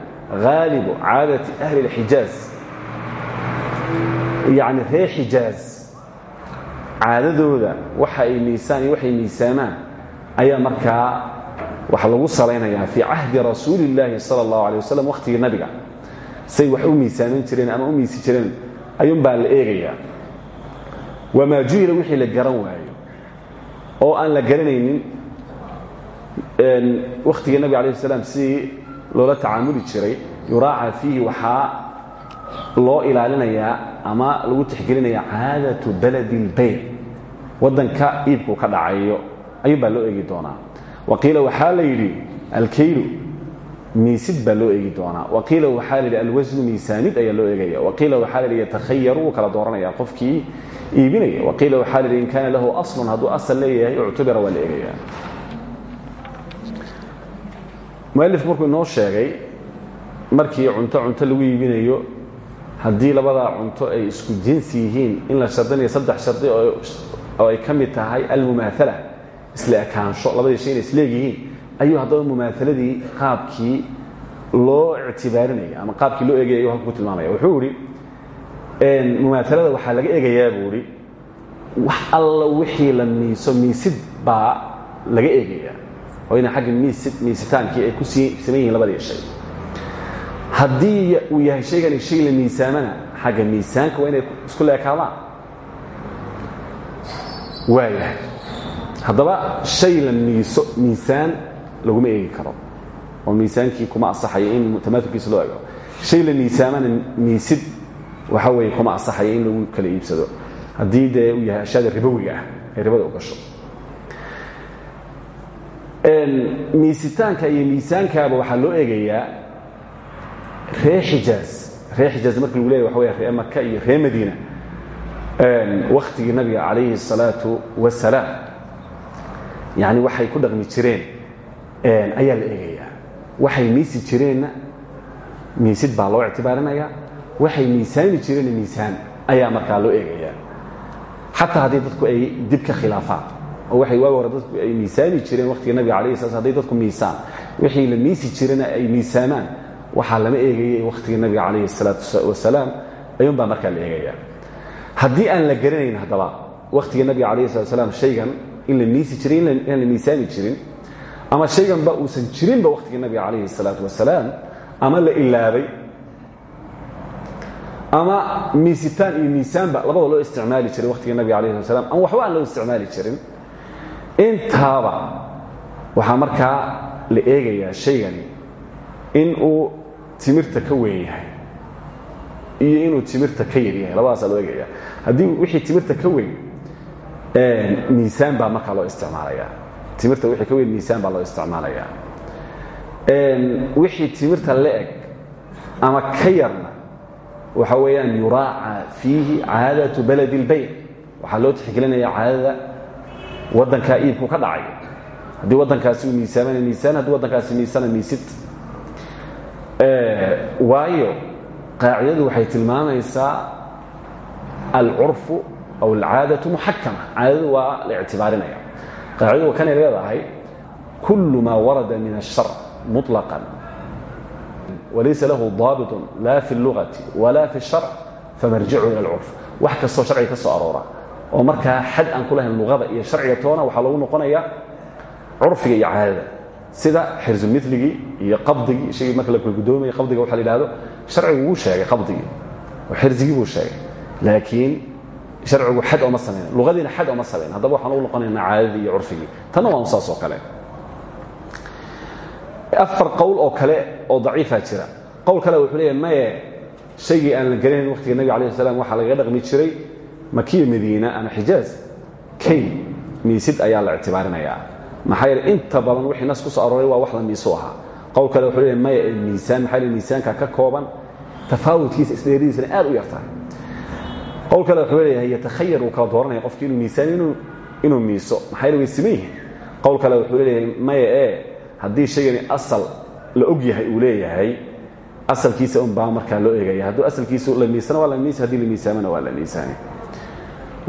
haalibu caadati ahli اlxijaaz yacni reer xijaaz caadadooda waxa ay miisaan iyo waxay miisaamaan ayaa markaa wax lagu salaynayaa fii cahdi rasuuli illaahi sala allahu alay nabiga. Say wax u miisaaman jireen ama u miisi jireen ayuunbaa la eegayaa. Wamaa juhila wixii la garan waayo oo aan la garanaynin wakhtigii nabiga alayh slam si loola tacaamuli jiray yuraaca fiihi waxaa loo ilaalinayaa ama lagu tixgelinayaa caadatu baladi اlbayt waddanka iibku ka dhacayo ayuunbaa loo eegi doonaa. Waqiila waxaa la yidhi alkaylu miisid baa loo eegi doonaa. Waqiila waxaa la yidhi alwasnu miisaanid ayaa loo eegaya. Waqiila waxaa la yidhi yatakhayaru wuu kala dooranaya qofkii iibinaya. Waqiila waxaa la yidhi in kaana lahu aslun hadduu asal leeyahay uctubira waa la eegaya. Mualif markuu inoo sheegay markii cunto cunto lagu iibinayo haddii labadaa cunto ay isku jinsi yihiin in la shardinayo saddex shardi oo ay ka mid tahay almumaaala isla ekaansho labadii shay inay isleegyihiin ayuu haddaba mumaahaladii qaabkii loo ictibaarinaya ama qaabkii loo eegaya ayuu tilmaamaya. Wuxuu ihi mumaahalada waxaa laga eegayaa buu wax alla wixii la miiso miisid baa laga eegaya oo ina xagga miisid miisitaankii ay ku saman yihiin labadii shay. Haddii uu yahay shaygani shay la miisaamana xagga miisaanka waa inay isku leekaadaan waayahay haddaba shay la miiso miisaan laguma eegi karo. Oo miisaankii kuma asaxayo in loo ego shay la miisaamana miisid waxa weeye kuma asaxayo lagu kala iibsado. Haddii dee uu yahay ashyaada ribowiga ah ee ribada u gasho. Miisitaanka iyo miisaankaaba waxaa loo eegayaa ree xijaaz. Ree xijaaz marka waxa wey ree iyo ree wakhtigii nabiga calayhi الsalaatu wasalaam yani waxay ku dhaqmi jireen ayaa la eegayaa waxay miisi jireenna miisid baa loo ictibaarinaya waxay miisaami jireenna miisaan ayaa markaa loo eegayaa xataa haddii dadku ay dib ka khilaafaan oo waxay waagi hore dadku ay miisaami jireen wakhtiga nabiga alayh sla haday dadku miisaan wixii la miisi jirena ay miisaamaan waxaa lama eegayay wakhtiga nabiga calayhi الsalaatu wasalaam ayuun baa markaa la eegaya haddii aan la garanayn haddaba wakhtiga nabiga alayh slat shaygan in la miisi jiray inaan la miisaami jirin ama shayganba uusan jirinba wakhtiga nabiga calayhi الsalaatu wasalaam ama la ilaabay ama miisitaan iyo miisaanba labada loo isticmaali jiray wakhtiga nabiga alayh slat ama waxba loo isticmaali jirin intaaba waxaa markaa la eegayaa shaygani in uu timirta ka weyn iyo inuu timirta ka yar yahay. Labadaasaa loo eegaya. Haddii wixii timirta ka weyn miisaan baa markaa loo isticmaalaya timirta wixii ka weyn miisaan baa loo isticmaalaya wixii timirta la eg ama ka yarna waxa weeyaan yuraaca fiihi caadatu baladi اlbayc waxaa loo tixgelinaya caadada waddankaa iibku ka dhacay. Haddii waddankaasi uu miisaamana miisaan haddii waddankaasi miisana miisid. Waayo qaacidadu waxay tilmaamaysaa alcurfu aw alcaadatu muxakama caadadu waa la ictibaarinaya qaacidadu wa kanay leedahay kullu maa warada min الshar muطlaqan walaysa lahu daabiط la fi اllugati wala fi الsharc famarjicu ila اlcurf wax kastoo sharciga ka soo aroora oo markaa xad aan ku lahayn luqada iyo sharciga toona waxaa loogu noqonaya curfiga iyo caadada sida xirzumithligii iyo qabdigii shaygii marka la kala gudoomaya qabdiga waxa la yidhahdo sharcigu wuu sheegay qabdigii. Oo xirzigii buu sheegay. Laakiin sharcigu xad ooma samayn luqadiina xad ooma samayn haddaba waxaan ugu noqonaynaa caadadii iyo curfigii. Tanna waa un saas oo kale. Afar qowl oo kale oo daciifaa jira. Qowl kale wuxuu leeyahay maye shaygii aan la garanayn waqtiga nebiga alayh salam waxaa lagaga dhaqmi jiray makiya madiina ama xijaaz. Kayn miisid ayaa la ictibaarinayaa maxaa inta badan wixii nas ku soo arooray waa wax la miisu ahaa. Qowl kale wuxuu leeyahay maya miisaan maxaa miisaanka ka kooban? Tafaawudkiisa isdheeridiisana aad u yartahay. Qowl kale wuxuu leeyahay yatakhayar uu kala dooranaya qofkii inuu miisaan inuu miiso. Maxaa way siman yihiin. Qowl kale wuxuu leeyahay maya ee haddii shaygani asal la og yahay uu leeyahay asalkiisa un baa markaa loo eegaya. Hadduu asalkiisu la miisana waa la miis haddii la miisaamana waa la miisaani.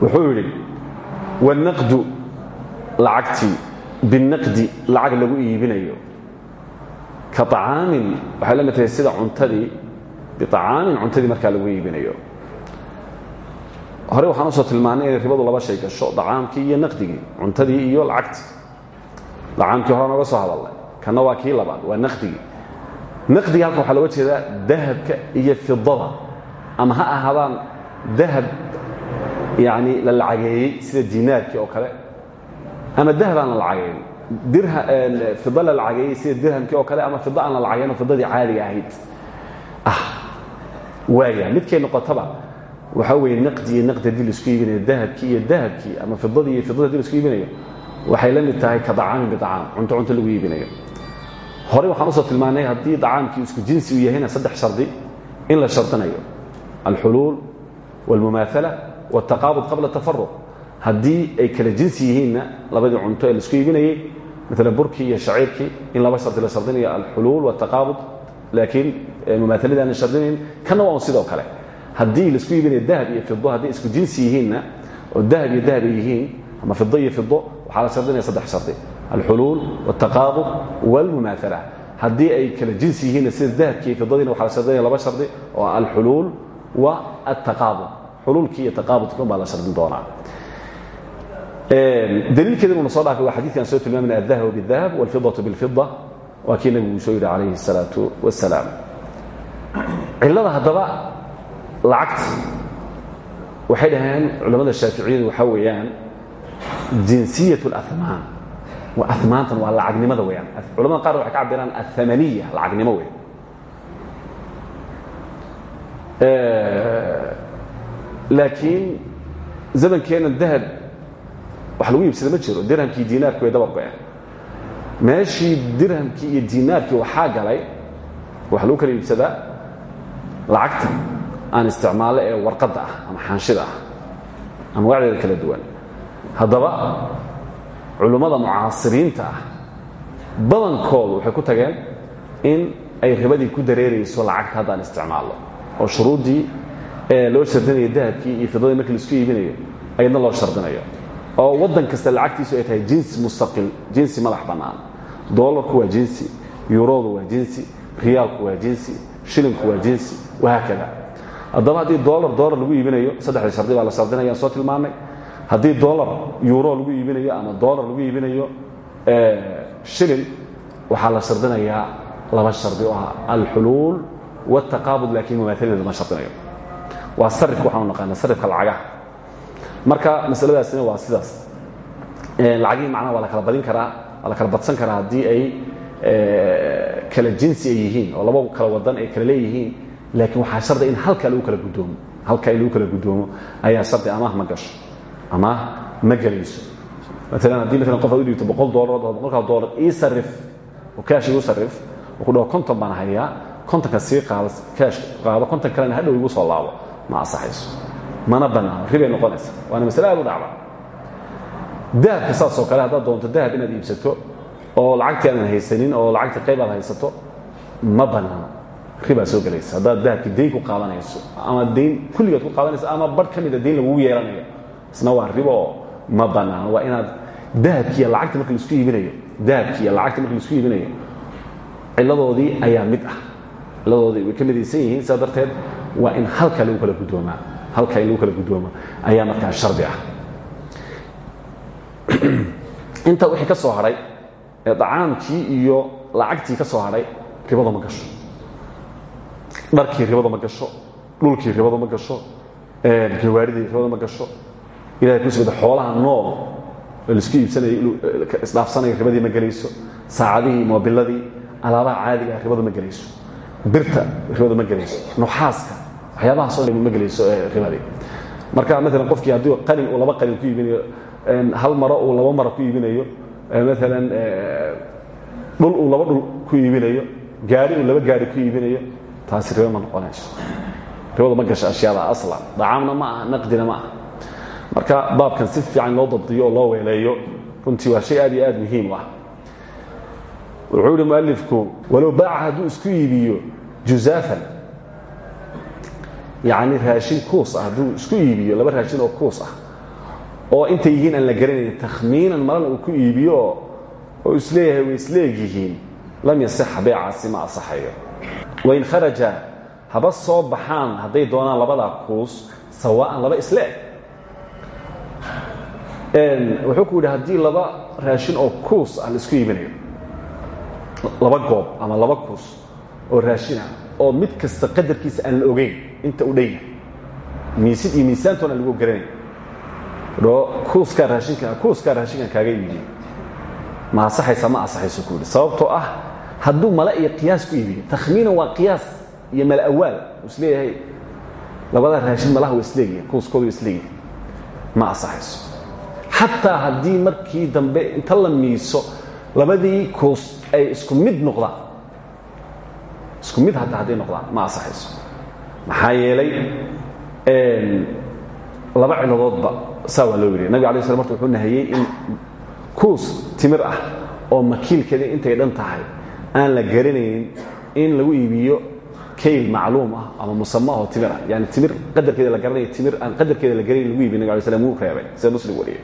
Wuxuu yidhi wanaqdu lacagtii binaqdi lacag lagu iibinayo. Ka acaamin waxay la mid tahay sida cuntadii biacaamin lagu iibinayo. Hore waxaan u soo tilmaanay inay ribadu laba shay gasho dacaamkii iyo naqdigii cuntadii iyo lacagtii dacaamkii hore nooga soo hadalnay kanna waa kii labaad waa naqdigii naqdiga halkan waxaa looga jeedaa dahabka iyo fidada ama ha ahaadaan dahab yani la lacageeyey sida diinaarkii oo kale ama dahab aan la lacagayn fida la lacageeyey sida dirhamkii oo kale ama fida aan la lacagaynoo fidadii caadiga ahayd. Ah waaya midkay noqotaba waxaa weeye naqdi iyo naqdi haddii la isku iibinayo dahabkii iyo dahabkii ama fidadii iyo fidada haddii la isku iibinayo waxay la mid tahay ka dacaamin bidacaam cunto cunto lagu iibinayo. Horey waxaan u soo tilmaanay haddii dacaamkii isku jinsi uu yahayna saddex shardi in la shardinayo. Alxuluul wاlmumaaala wاtaqaabud qabla tafaruq haddii ay kala jinsi yihiinna labadii cunto ee la isku iibinayey maala burkii iyo shaciirkii in laba shardi la shardinaya alxuluul wataqaabud laakiin mamaailada aana shardinayn kana waa un sidoo kale. Haddii la isku iibinaya dahab iyo fido hadday isku jinsi yihiinna oo dahab iyo dahab ay yihiin ama fido iyo fido waxaa la shardinaya saddex shardi alxuluul waltaqaabud walmumaaala haddii ay kala jinsi yihiinna sida dahabkii iyo fidadiina waxa la shardinaya laba shardi oo alxuluul wa altaqaabud xuluulkii iyo taqaabudkii unbaa la shardin doonaa daliilkeeda inuna soo dhaafay waa xadidkan soo tilmaamana aldahab bاdahab wاlfidaة bاlfida waa kii nabigu soo yidhi calayhi الsalaaةu wasalaam cillada haddaba lacagta waxay dhaheen culamada shaaficiyadu waxaa weeyaan jinsiyat اlamaan waa amaantan waa lacagnimada weyaan culamada qaar waxay ka cabiraan ahamaniya lacagnimo wey laakiin zamankeenna dahab wax lagu iibsada ma jiro dirhamkii dinaarki way dabar go-een meeshii dirhamkii iyo dinaarkii waxaa galay waxa lagu kala iibsadaa lacagta aan isticmaallo ee warqadda ah ama xaanshida ah anwaacdeeda kala duwan. Haddaba culummada mucaasiriinta ah badankoodu waxay ku tageen in ay ribadii ku dareerayso lacagta haddaan isticmaallo. Oo shuruuddii loo shardinayo dahabkii iyo markii la isku iibinayo ayadna loo shardinayo oo waddan kasta lacagtiisu ay tahay jinsi mustaqil jinsi madax bannaan. Doolarku waa jinsi yurodu waa jinsi riyaalku waa jinsi shilinku waa jinsi wahaakada haddaba haddii dolar dolar lagu iibinayo saddexda shardi baa la shardinayaan soo tilmaamay. Haddii dolar euro lagu iibinayo ama dolar lagu iibinayo shilin waxaa la shardinayaa laba shardi oo ah alxuluul wاtaqaabud laakiin mamaailada lama shardinayo waa sarifka waxaanu naqaana sarifka lacagaha marka masaladaasina waa sidaas. Lacagihii macnaha waa la kala badin karaa waa la kala badsan karaa haddii ay kala jinsi ay yihiin oo laba kala wadan ay kala leeyihiin. Laakiin waxaa shardi in halkaa lagu kala gudoomo halkaa in lagu kala gudoomo ayaa shardi amaah ma gasho amaah ma gelayso maalan haddii maalan qof aad u dhiibto boqol doolarood oo boqolkaa doolar ii sarif oo kaash igu sarif oo ku dhaho konton baan hayaa kontonka sii qaado kaash qaado konton kalena hadhow igu soo laabo ma asaxayso mana bannaano ribay noqonaysa waana masale aad u dhacda. Dahabka saas oo kale haddaad doonto dahab inaad iibsato oo lacagtii aadan haysanin oo lacagta qayb aad haysato ma bannaano ribaa soo gelaysa haddaad dahabki dayn ku qaadanayso ama dayn kulligaad ku qaadanayso ama bar ka mida dayn yeelanayo isna waa ribo ma bannaano waa inaad dahabkiiyo lacagta marka la isku iibinayo dahabkiiyo lacagta marka la isku iibinayo cilladoodii ayaa mid ah. Cilladoodii way yihiin sidaa waa in halkaa lagu kala guddoomaa halkaa in lagu kala guddoomo ayaa markaa shardi ah. Intaa wixii ka soo hadhay ee dacaamkii iyo lacagtii ka soo hadhay ribada ma gasho. Dharkii ribada ma gasho dhulkii ribada ma gasho gawaaridii ribada ma gasho. Ilahay kusugada xoolaha nool oo la isku iibsanayo isdhaafsanayo ribadii ma gelayso saacadihii moobiladii alaabaha caadiga ah ribada ma gelayso birta ribada ma gelayso nuxaaska waxyaabahaasoo ma gelayso ribadii marka maalan qofkii haddii qalin uu laba qalin ku iibinayo hal maro uu laba maro ku iibinayo maalan dhul uu laba dhul ku iibinayo gaari uu laba gaari ku iibinayo taasi ribo ma noqonayso. Ribada ma gasho ashyaada aslan dacaamna ma aha naqdina ma aha. Marka baabkan si fiican loo dabdiyo oo loo weeleeyo runtii waa shay aad iyo aad muhiim u ah. Wuxuu yihi mualifku walow baaca hadduu isku iibiyo juzaafan yacni raashin kuus ah hadduu isku iibiyo laba raashin oo kuus ah. Oo intay yihiin aan la garanayn takhmiinan malana uu ku iibiyo oo is leeyahay way isleeg yihiin. Lam yasixa beecaasi ma asaxayo wain kharaja haba soo baxaan hadday doonaan labadaa kuus sawaa'an laba isleeg wuxuu ku yidhi haddii laba raashin oo kuus ah la isku iibinayo laba goob ama laba kuus oo raashina oo mid kasta qadarkiisa aan la ogeyn inta u dhanya miisid iyo miisaantoona lagu garanay. Kuuskaa raashinka kuuskaa raashinkan kaaga iibiye ma asaxaysa ma asaxayso ku yidhi. Sababtoo ah hadduu male iyo qiyaas ku iibiyo takhmiinan waa qiyaas iyo mala awaal uu is leeyahay labada raashin malaha wa isleegyihin kuuskooda wa isleegyihin ma asaxayso xataa haddii markii dambe inta la miiso labadii kuus ay isku mid noqdaan. Isku mid hataa hadday noqdaan ma asaxayso maxaa yeelay laba ciladoodba saa waa loo yidhi nabig alay slam marka wuxuu nahayey in kuus timir ah oo makiilkeeda intay dhan tahay aan la garanaynin in lagu iibiyo kayl macluum ah ama musama oo timir ah. Yani timir qadarkeeda la garanaya timir aan qadarkeeda la garanayn lagu iibiy nabig alay slam wuu reebay. Sida muslim wariyey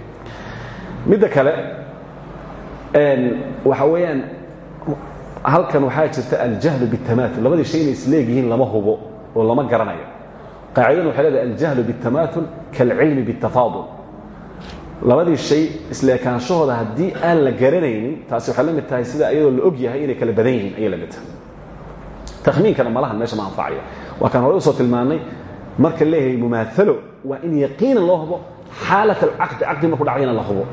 midda kale waxa weeyaan halkan waxaa jirta aljahlu biاtamaaul labadii shay inay isleegyihiin lama hubo oo lama garanayo. Qaacidadan waxay leedahay aljahlu biاtamaaul kaalcilmi biاtafaadul labadii shay isleekaanshahooda haddii aan la garanaynin taasi waxay la mid tahay sida iyadoo la og yahay inay kala badan yihiin ayay la mid tahay. Takhmiinkana malahan meesha ma anfacayo waa kaan horey u soo tilmaannay marka leeyahay mumaalo waa in yaqiinan loo hubo xaalat alcaqdi caqdi markuu dhacdayna la hubo.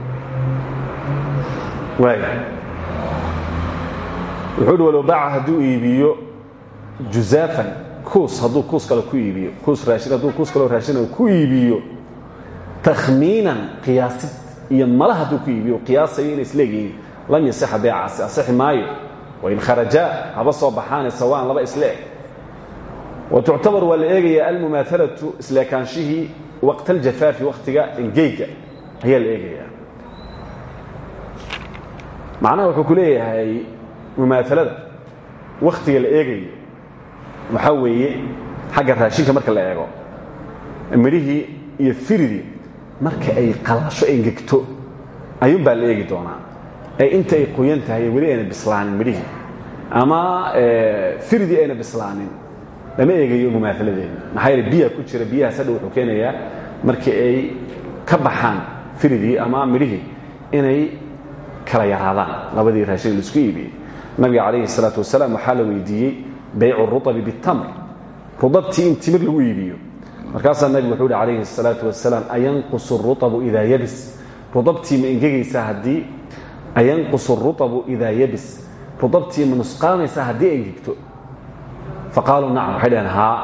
Wuxuu uhi walow baaca iibiyo juzaafan kuus hadduu kuus kale ku iibiyo. Kuus raashin hadduu kuus kaleo raashin ku iibiyo. Takhmiinan qiyaasid iyo mala hadduu ku iibiyo. Qiyaasayo inay lam yasixa beecaasi asixi maayo. Wain kharajaa haba soo baxaane sawaan laba isle eg wa tuctabar waa la eegayaa almumaahalatu isleekaanshihii waqta aljafaafi wakhtiga engeyga ayaa la eegayaa macnaha wuxuu ku leeyahay mumaahalada wakhtiga la eegayo waxaa weeye xagga raashinka marka la eego midhihii iyo firidii marka ay qalasho engegto ayuunbaa la eegi doonaa. Ee inta ay qoyan tahay weli ayna bislaanin midhihii ama firidii ayna bislaanin. Lama eegayo mumaaladeeda maxaa biyaa ku jira biyahaas hadha wuxuu keenayaa markii ay ka baxaan firidii ama midhihii inay kala yaraadaan. Labadii raashin la isku iibiyey. Nabiga calayhi salaatu wasalaam waxaa baycu ruabi bitamr. Rudabtii in timir lagu iibiyo. Markaasaa nabigu wuxuu hi calayhi salaatu wasalaam ayanqusu ruabu idaa yabis. Rudabtii ma engegaysaa haddii ayanqusu ruabu idaa yabis. Rudabtii ma nusqaamaysaa haddii engegto faqaaluu nacam. Waxay dhaheen haa.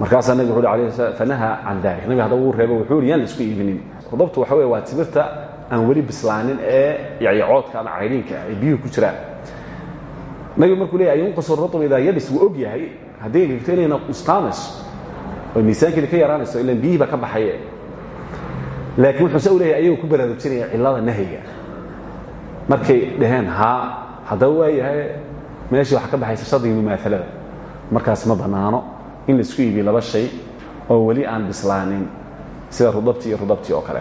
Markaasaa nabig wuxu fanaha can dalik nabiga hadaba uu reebo wuxuu la isku iibinin. Rudabtu waxa weye waa timirta aan weli bislaanin ee yacyocoodka ama cayriinka ay biyuhu ku jiraan nabigu markuu leeyahy yunqasu rutab idaa yabis wuu og yahay. Haddii engegto inayna nusqaamayso oo miisaankeeda ka yaraanayso ilan biyihii baa ka baxaye. Laakiin wuxuu se u leeyahay ayagoo ku baraarujinaya cillada nahyiga. Markay dhaheen haa haddaba waa yahay. Meeshii waxa ka baxaysa shardigii mumaahalada markaas ma bannaano in la isku iibiyo laba shay oo weli aan bislaanin sida rudabtii iyo rudabtii oo kale.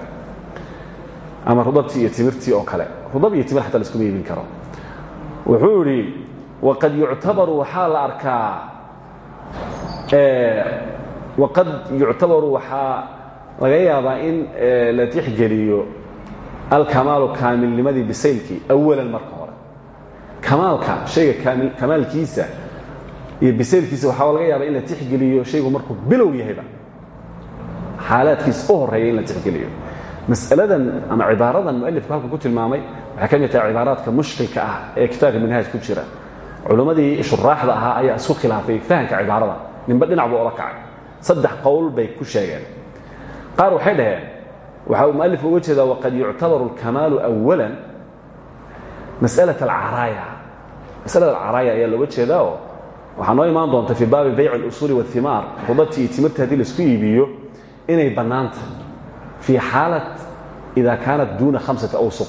Ama rudabtii iyo timirtii oo kale. Rudab iyo timir xataa laiskuma iibin karo. Wuxuu idhi waqad yuctabaru waxaa la arkaa waqad yuctabaru waxaa laga yaabaa in la tixgeliyo alkamaalu kaamilnimadii bisaylkii awalan marka hore kamaalka shayga kamaalkiisa iyo bisaylkiisa waxaa laga yaabaa in la tixgeliyo shaygu markuu bilow yahayba xaalaadkiisa u horreeya in la tixgeliyo mas'aladan ama cibaaradan mualifku halka ku tilmaamay waxay ka mid tahay cibaaraadka mushkilka ah ee kitaabka manhaaj ku jira culimmadii shuraaxda ahaa ayaa isku khilaafay fahamka cibaarada. Ninba dhinac buu ola kacay. Saddex qowl bay ku sheegeen. Qaar waxay dhaheen waxa uu mualif uga jeedaa waqad yuctabaru alkamaalu awalan mas'alat alcaraaya. Masalada alcaraaya ayaa looga jeedaa oo waxaa noo imaan doonta fii baabi bayc اlusuuli wاhimaar rudabtii iyo timirta haddii la isku iibiyo inay bannaanta fii xaalat ida kaanat duuna hamsati awsuq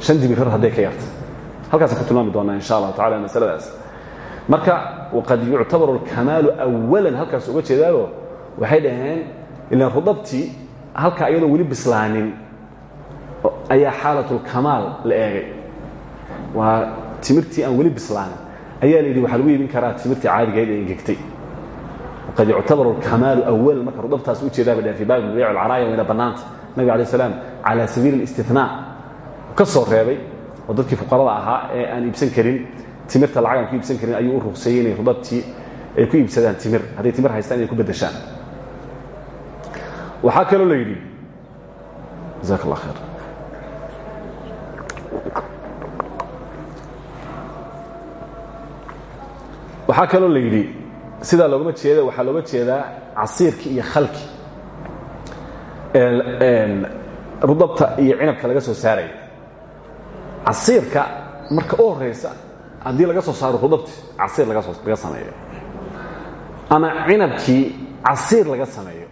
shan dimirar hadday ka yarta halkaasaan ku tilmaami doonaa insha allahu tacala masaladaas. Marka waqad yuctabaru alkamaalu awalan halkaas uga jeedaayo waxay dhaheen ilaan rudabtii halka iyadoo weli bislaanin ayaa xaalat اlkamaal la eegay. Waa timirtii aan weli bislaanin. Ayaa la yidhi waxaa lagu iibin karaa timirtii caadigahayd ee engegtay. Waqad yuctabaru alkamaalu awalan marka rudabtaas u jeedaa bay dhaheen fi baabi bayc alcaraaya wayna bannaanta. Nabig alay slam calaa sabiili اlistinaa ka soo reebay oo dadkii fuqarada ahaa ee aan iibsan karin timirta lacag aan ku iibsan karin ayuu u ruqseeyey inay rudabtii ay ku iibsadaan timir. Hadday timir haystaan inay ku beddeshaan. Waxaa kaloo la yidhi jazaak allah khayr. Waxaa kaloo la yidhi sidaa loogama jeeda waxaa looga jeedaa casiirki iyo khalki rudabta iyo cinabka laga soo saaraya casiirka marka u horaysa haddii laga soo saaro rudabti casiir laga sameeyo. Ama cinabkii casiir laga sameeyo.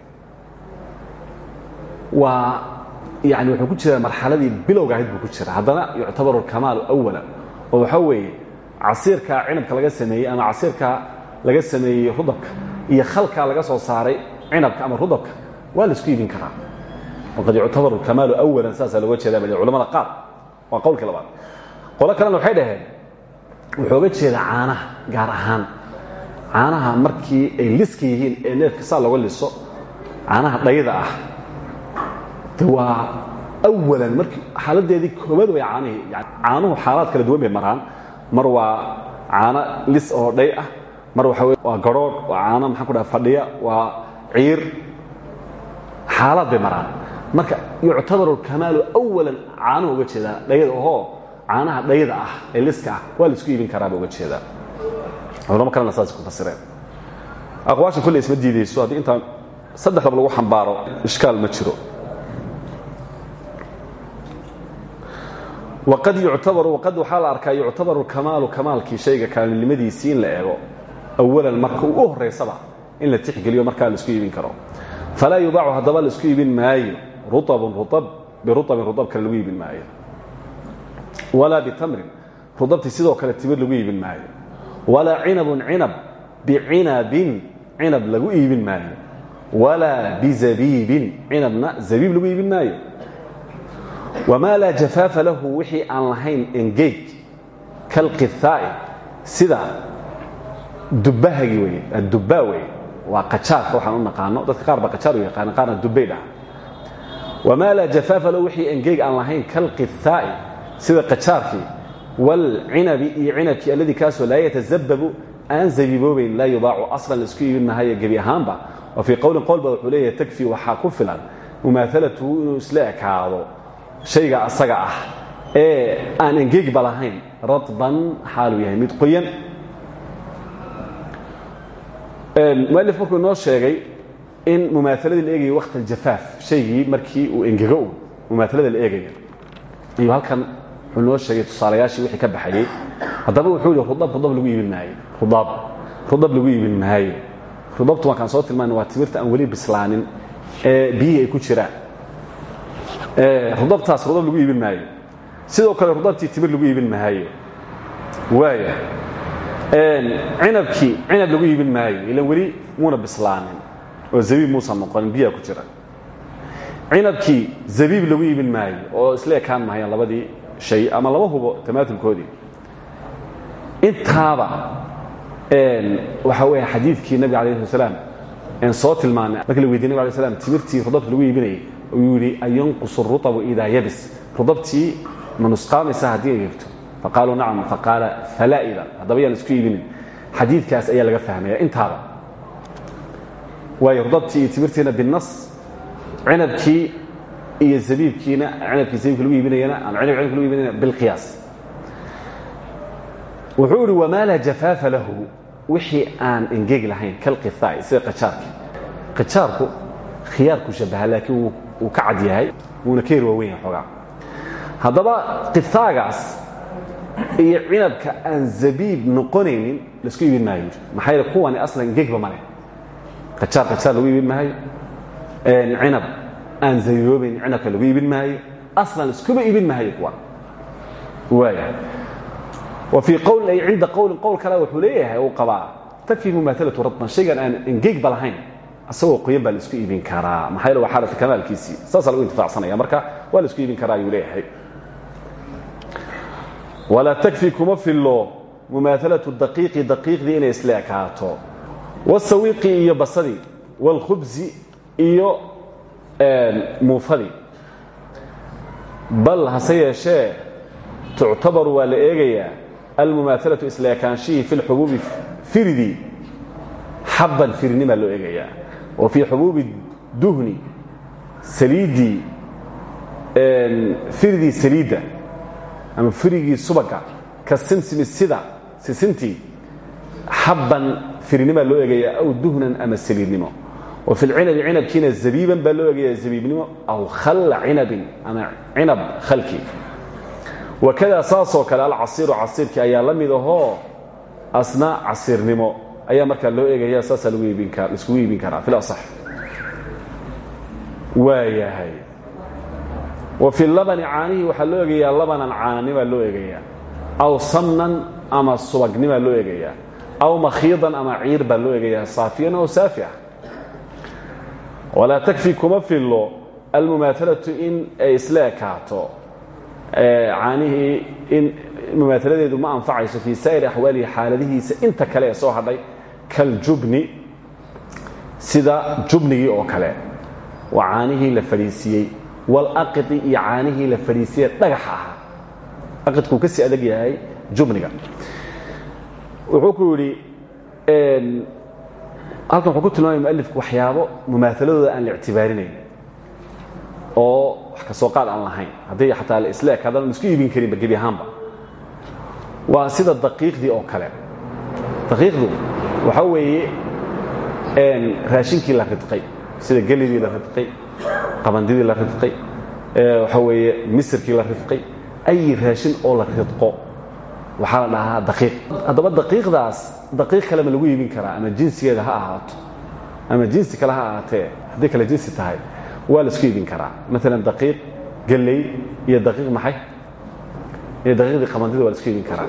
Waa yani wuxuu ku jiraa marxaladii bilowga ahayd buu ku jira haddana yuctabaru alkamaalu awala oo waxaa weeye casiirka cinabka laga sameeyey ama casiirka laga sameeyey rudabka iyo khalka laga soo saaray cinabka ama rudabka waa la isku iibin karaa. Waqad yuctabaru alkamaalu awalan saasaa looga jeeda culamada qaar waa qowlkii labaad. Qolo kalena waxay dhaheen wuxuu oga jeedaa caanaha gaar ahaan caanaha markii ay liska yihiin ee neefka saa looga liso caanaha dhayda ah. De awalan markii xaaladeedii koobaad way caanihii. Caanuhu xaalaad kala duwan bay maraan. Mar waa caano lis oo dhay ah mar waxa wey waa garhoodh waa caano maxaan ku dhaha fadhiya waa ciir. Xaalaad bay maraan. Marka yuctabaru lkamaalu awalan caanuhu uga jeedaa dhayda ohoo caanaha dhayda ah ee liska ah waa la isku iibin karaaba uga jeedaa culamo kalena saas ku fasireen. Aqwaashan kolley isma diidayso haddii intaan saddexdaba lagu xambaaro ishkaal ma jiro. Waqad yuctabaru waqad waxaa la arkaa yuctabaru kamaalu kamaalkii shayga kaamilnimadiisii in la eego. Awalan marka ugu horaysaba in la tixgeliyo markaa la isku iibin karo. Falaa yubaacu haddaba la isku iibin maayo. Ruabun ruab biruabin ruab kale lagu iibin maayo walaa bitamrin rudabtii sidoo kale timir lagu iibin maayo walaa cinabun cinab bicinabin cinab lagu iibin maayo walaa bizabiibin cinabna zabiib lagu iibin maayo wamaa laa jafaafa lahu wixii aan lahayn engeeg kalqithaa'i sida dubbahagi wey addubba wey waa qajaarka waxaan u naqaano dadka qaar baa qajaar u yaqaana qaarna dubbay dhaha wamaa laa jafaafa lahu wixii engeeg aan lahayn kalqithaa'i sida qajaarkii. Waalcinabi iyo cinabkii alladii kaasoo laa yatazababu aan zabiiboobayn laa yubaacu aslan la isku iibin mahayo gebi ahaanba. Wa fii qowlin qowl ba wuxuu leeyahay takfii waxaa filan mumaahalatuhu inuu shayga asaga ah ee aan engeegba lahayn radban xaaluu yahay mid qoyan mualif markuu inoo sheegay in mumaahaladii la eegaya waqt aljafaaf shaygii markii uu engego u mumaahalada la eegaya ayuu halkan wuxuu sheegay tusaalayaashii wixii ka baxayey haddaba wuxuu rudab rudab lagu iibin rudab rudab lagu iibin rudabtu waan soo tilmaana waa timirta aan weli bislaanin ee biyihii ay ku jiraan. Rudabtaas rudab lagu iibin sidoo kale rudabtii timir lagu iibin maayo. Waaya cinabkii cinab lagu iibin maayo ilan muuna bislaanin oo zabiib muusan noqonin biyaa ku jira. Cinabkii zabiib lagu iibin maayo oo isla ekaan mahayaan labadii shay ama laba hubo tamaaulkoodii intaaba waxaa weya xadiidkii nabig alayh sl slam en soo tilmaanay markii la weydiy nabig alay slam timirtii rudabta lagu iibinayay uu yidhi an yanqusu ruطbu idaa yabis. Rudabtii ma nusqaamaysa haddii ay gegto faqaaluu nacam. Faqaala falaa idan haddaba yaan ayaa laga fahmaya intaaba waayo rudabtii iyo timirtiina binas iyo zabiibkiina cinabkii zabiibka lagu iibinayana ama cinab cinabka lagu iibinayana bilqiyaas. Wuxuu idhi wamaa laa jafaafa lahu? Wixii aan engegi lahayn kalqithaa'i sida qajaarki qajaarku khiyaarku shabaha laakiin wuu ka cad yahay wuuna ka yar waawen yahay xoogaa iyo cinabka aan zabiib noqonaynin la isku iibin maayo. Maxaa yeele kuwani aslan engegba ma qajaar qajaar lagu iibin maayo cinab. Aan zabiiboobayn cinabka lagu iibin maayo aslan iskuba iibin maayo kuwa. Waaya wa fii qowlin ay cinda qowlin qowl kale wuxuu leeyahay uu qabaa takfii mumaahalatu radban. Shaygan aan engeegba lahayn asagoo qoyan baa la isku iibin karaa. Maxaa yeele waa xaalata kamaalkiisii saasaa lagu intifaacsanaya marka waa la isku iibin karaa ayuu leeyahay. Walaa takfi kuma fillo mumaahalatu daqiiqi daqiiqdii inay isla ekaato wasawiiqi iyo basadii waalkhubsi iyo muufadii bal hase yeeshee tuctabaru waa la eegayaa almumaahalatu isla ekaanshihii fi lxubuubi firidii xabban firidnimaa loo eegayaa. Wa fii xubuubi duhni saliiddii firidii saliidda ama firigii subaga ka sida sisintii. Xabban firidnimaa loo eegayaa aw duhnan ama saliidnimo. Wa fi lcinabi cinabkiina zabiiban baa loo eegayaa zabiibnimo aw khalla cinabin ama cinab khalkii wakadaa saasoo kale alcasiiru casiirkii ayaa la mid ahoo asna casiirnimo. Ayaa markaa loo eegaya saasaa laiskugu iibin karaa fil asax. Waayahay. Wa fi labani caanihii waxaa loo eegayaa labanan caananimaa loo eegayaa aw samnan ama subagnimaa loo eegayaa aw makhiidan ama ciir baa loo eegayaa saafiyan oo saafi ah takfi kuma fillo almumaahalatu in ay isla ekaato in mumaaladeedu ma anfacayso fii saa'ir axwaalihi xaaladihiisa inta kale soo hadhay kaljubni sida jubnigii oo kale waa caanihii la fadhiisiiyey walaqidi iyo caanihii la fadhiisiye dhagaxa ahaa aqidkuu adag yahay jubniga wuxuu ku yidhi halkan wuxuu ku tilmaamaya mualifku waxyaabo mumaahaladooda aan la ictibaarinayn oo wax ka soo qaad aan lahayn. Haddii xataa la isla isku iibin karinba gebi ahaanba. Waa sida daqiiqdii oo kale. Daqiiqdu waxaa weeye raashinkii la ridqay sida gelidii la ridqay qabandidii la ridqay waxaa weeye misirkii la ridqay ay raashin oo la ridqo waxaa la dhahaa daqiiq. Haddaba daqiiqdaas daqiiq kale ma lagu iibin karaa ama jinsigeeda ha ahaato ama jinsi kale ha ahaatee hadday kale jinsi tahay waa la isku iibin karaa. Maalan daqiiq galley iyo daqiiq maxay? Iyo daqiiqdii qabandida waa la isku iibin karaa.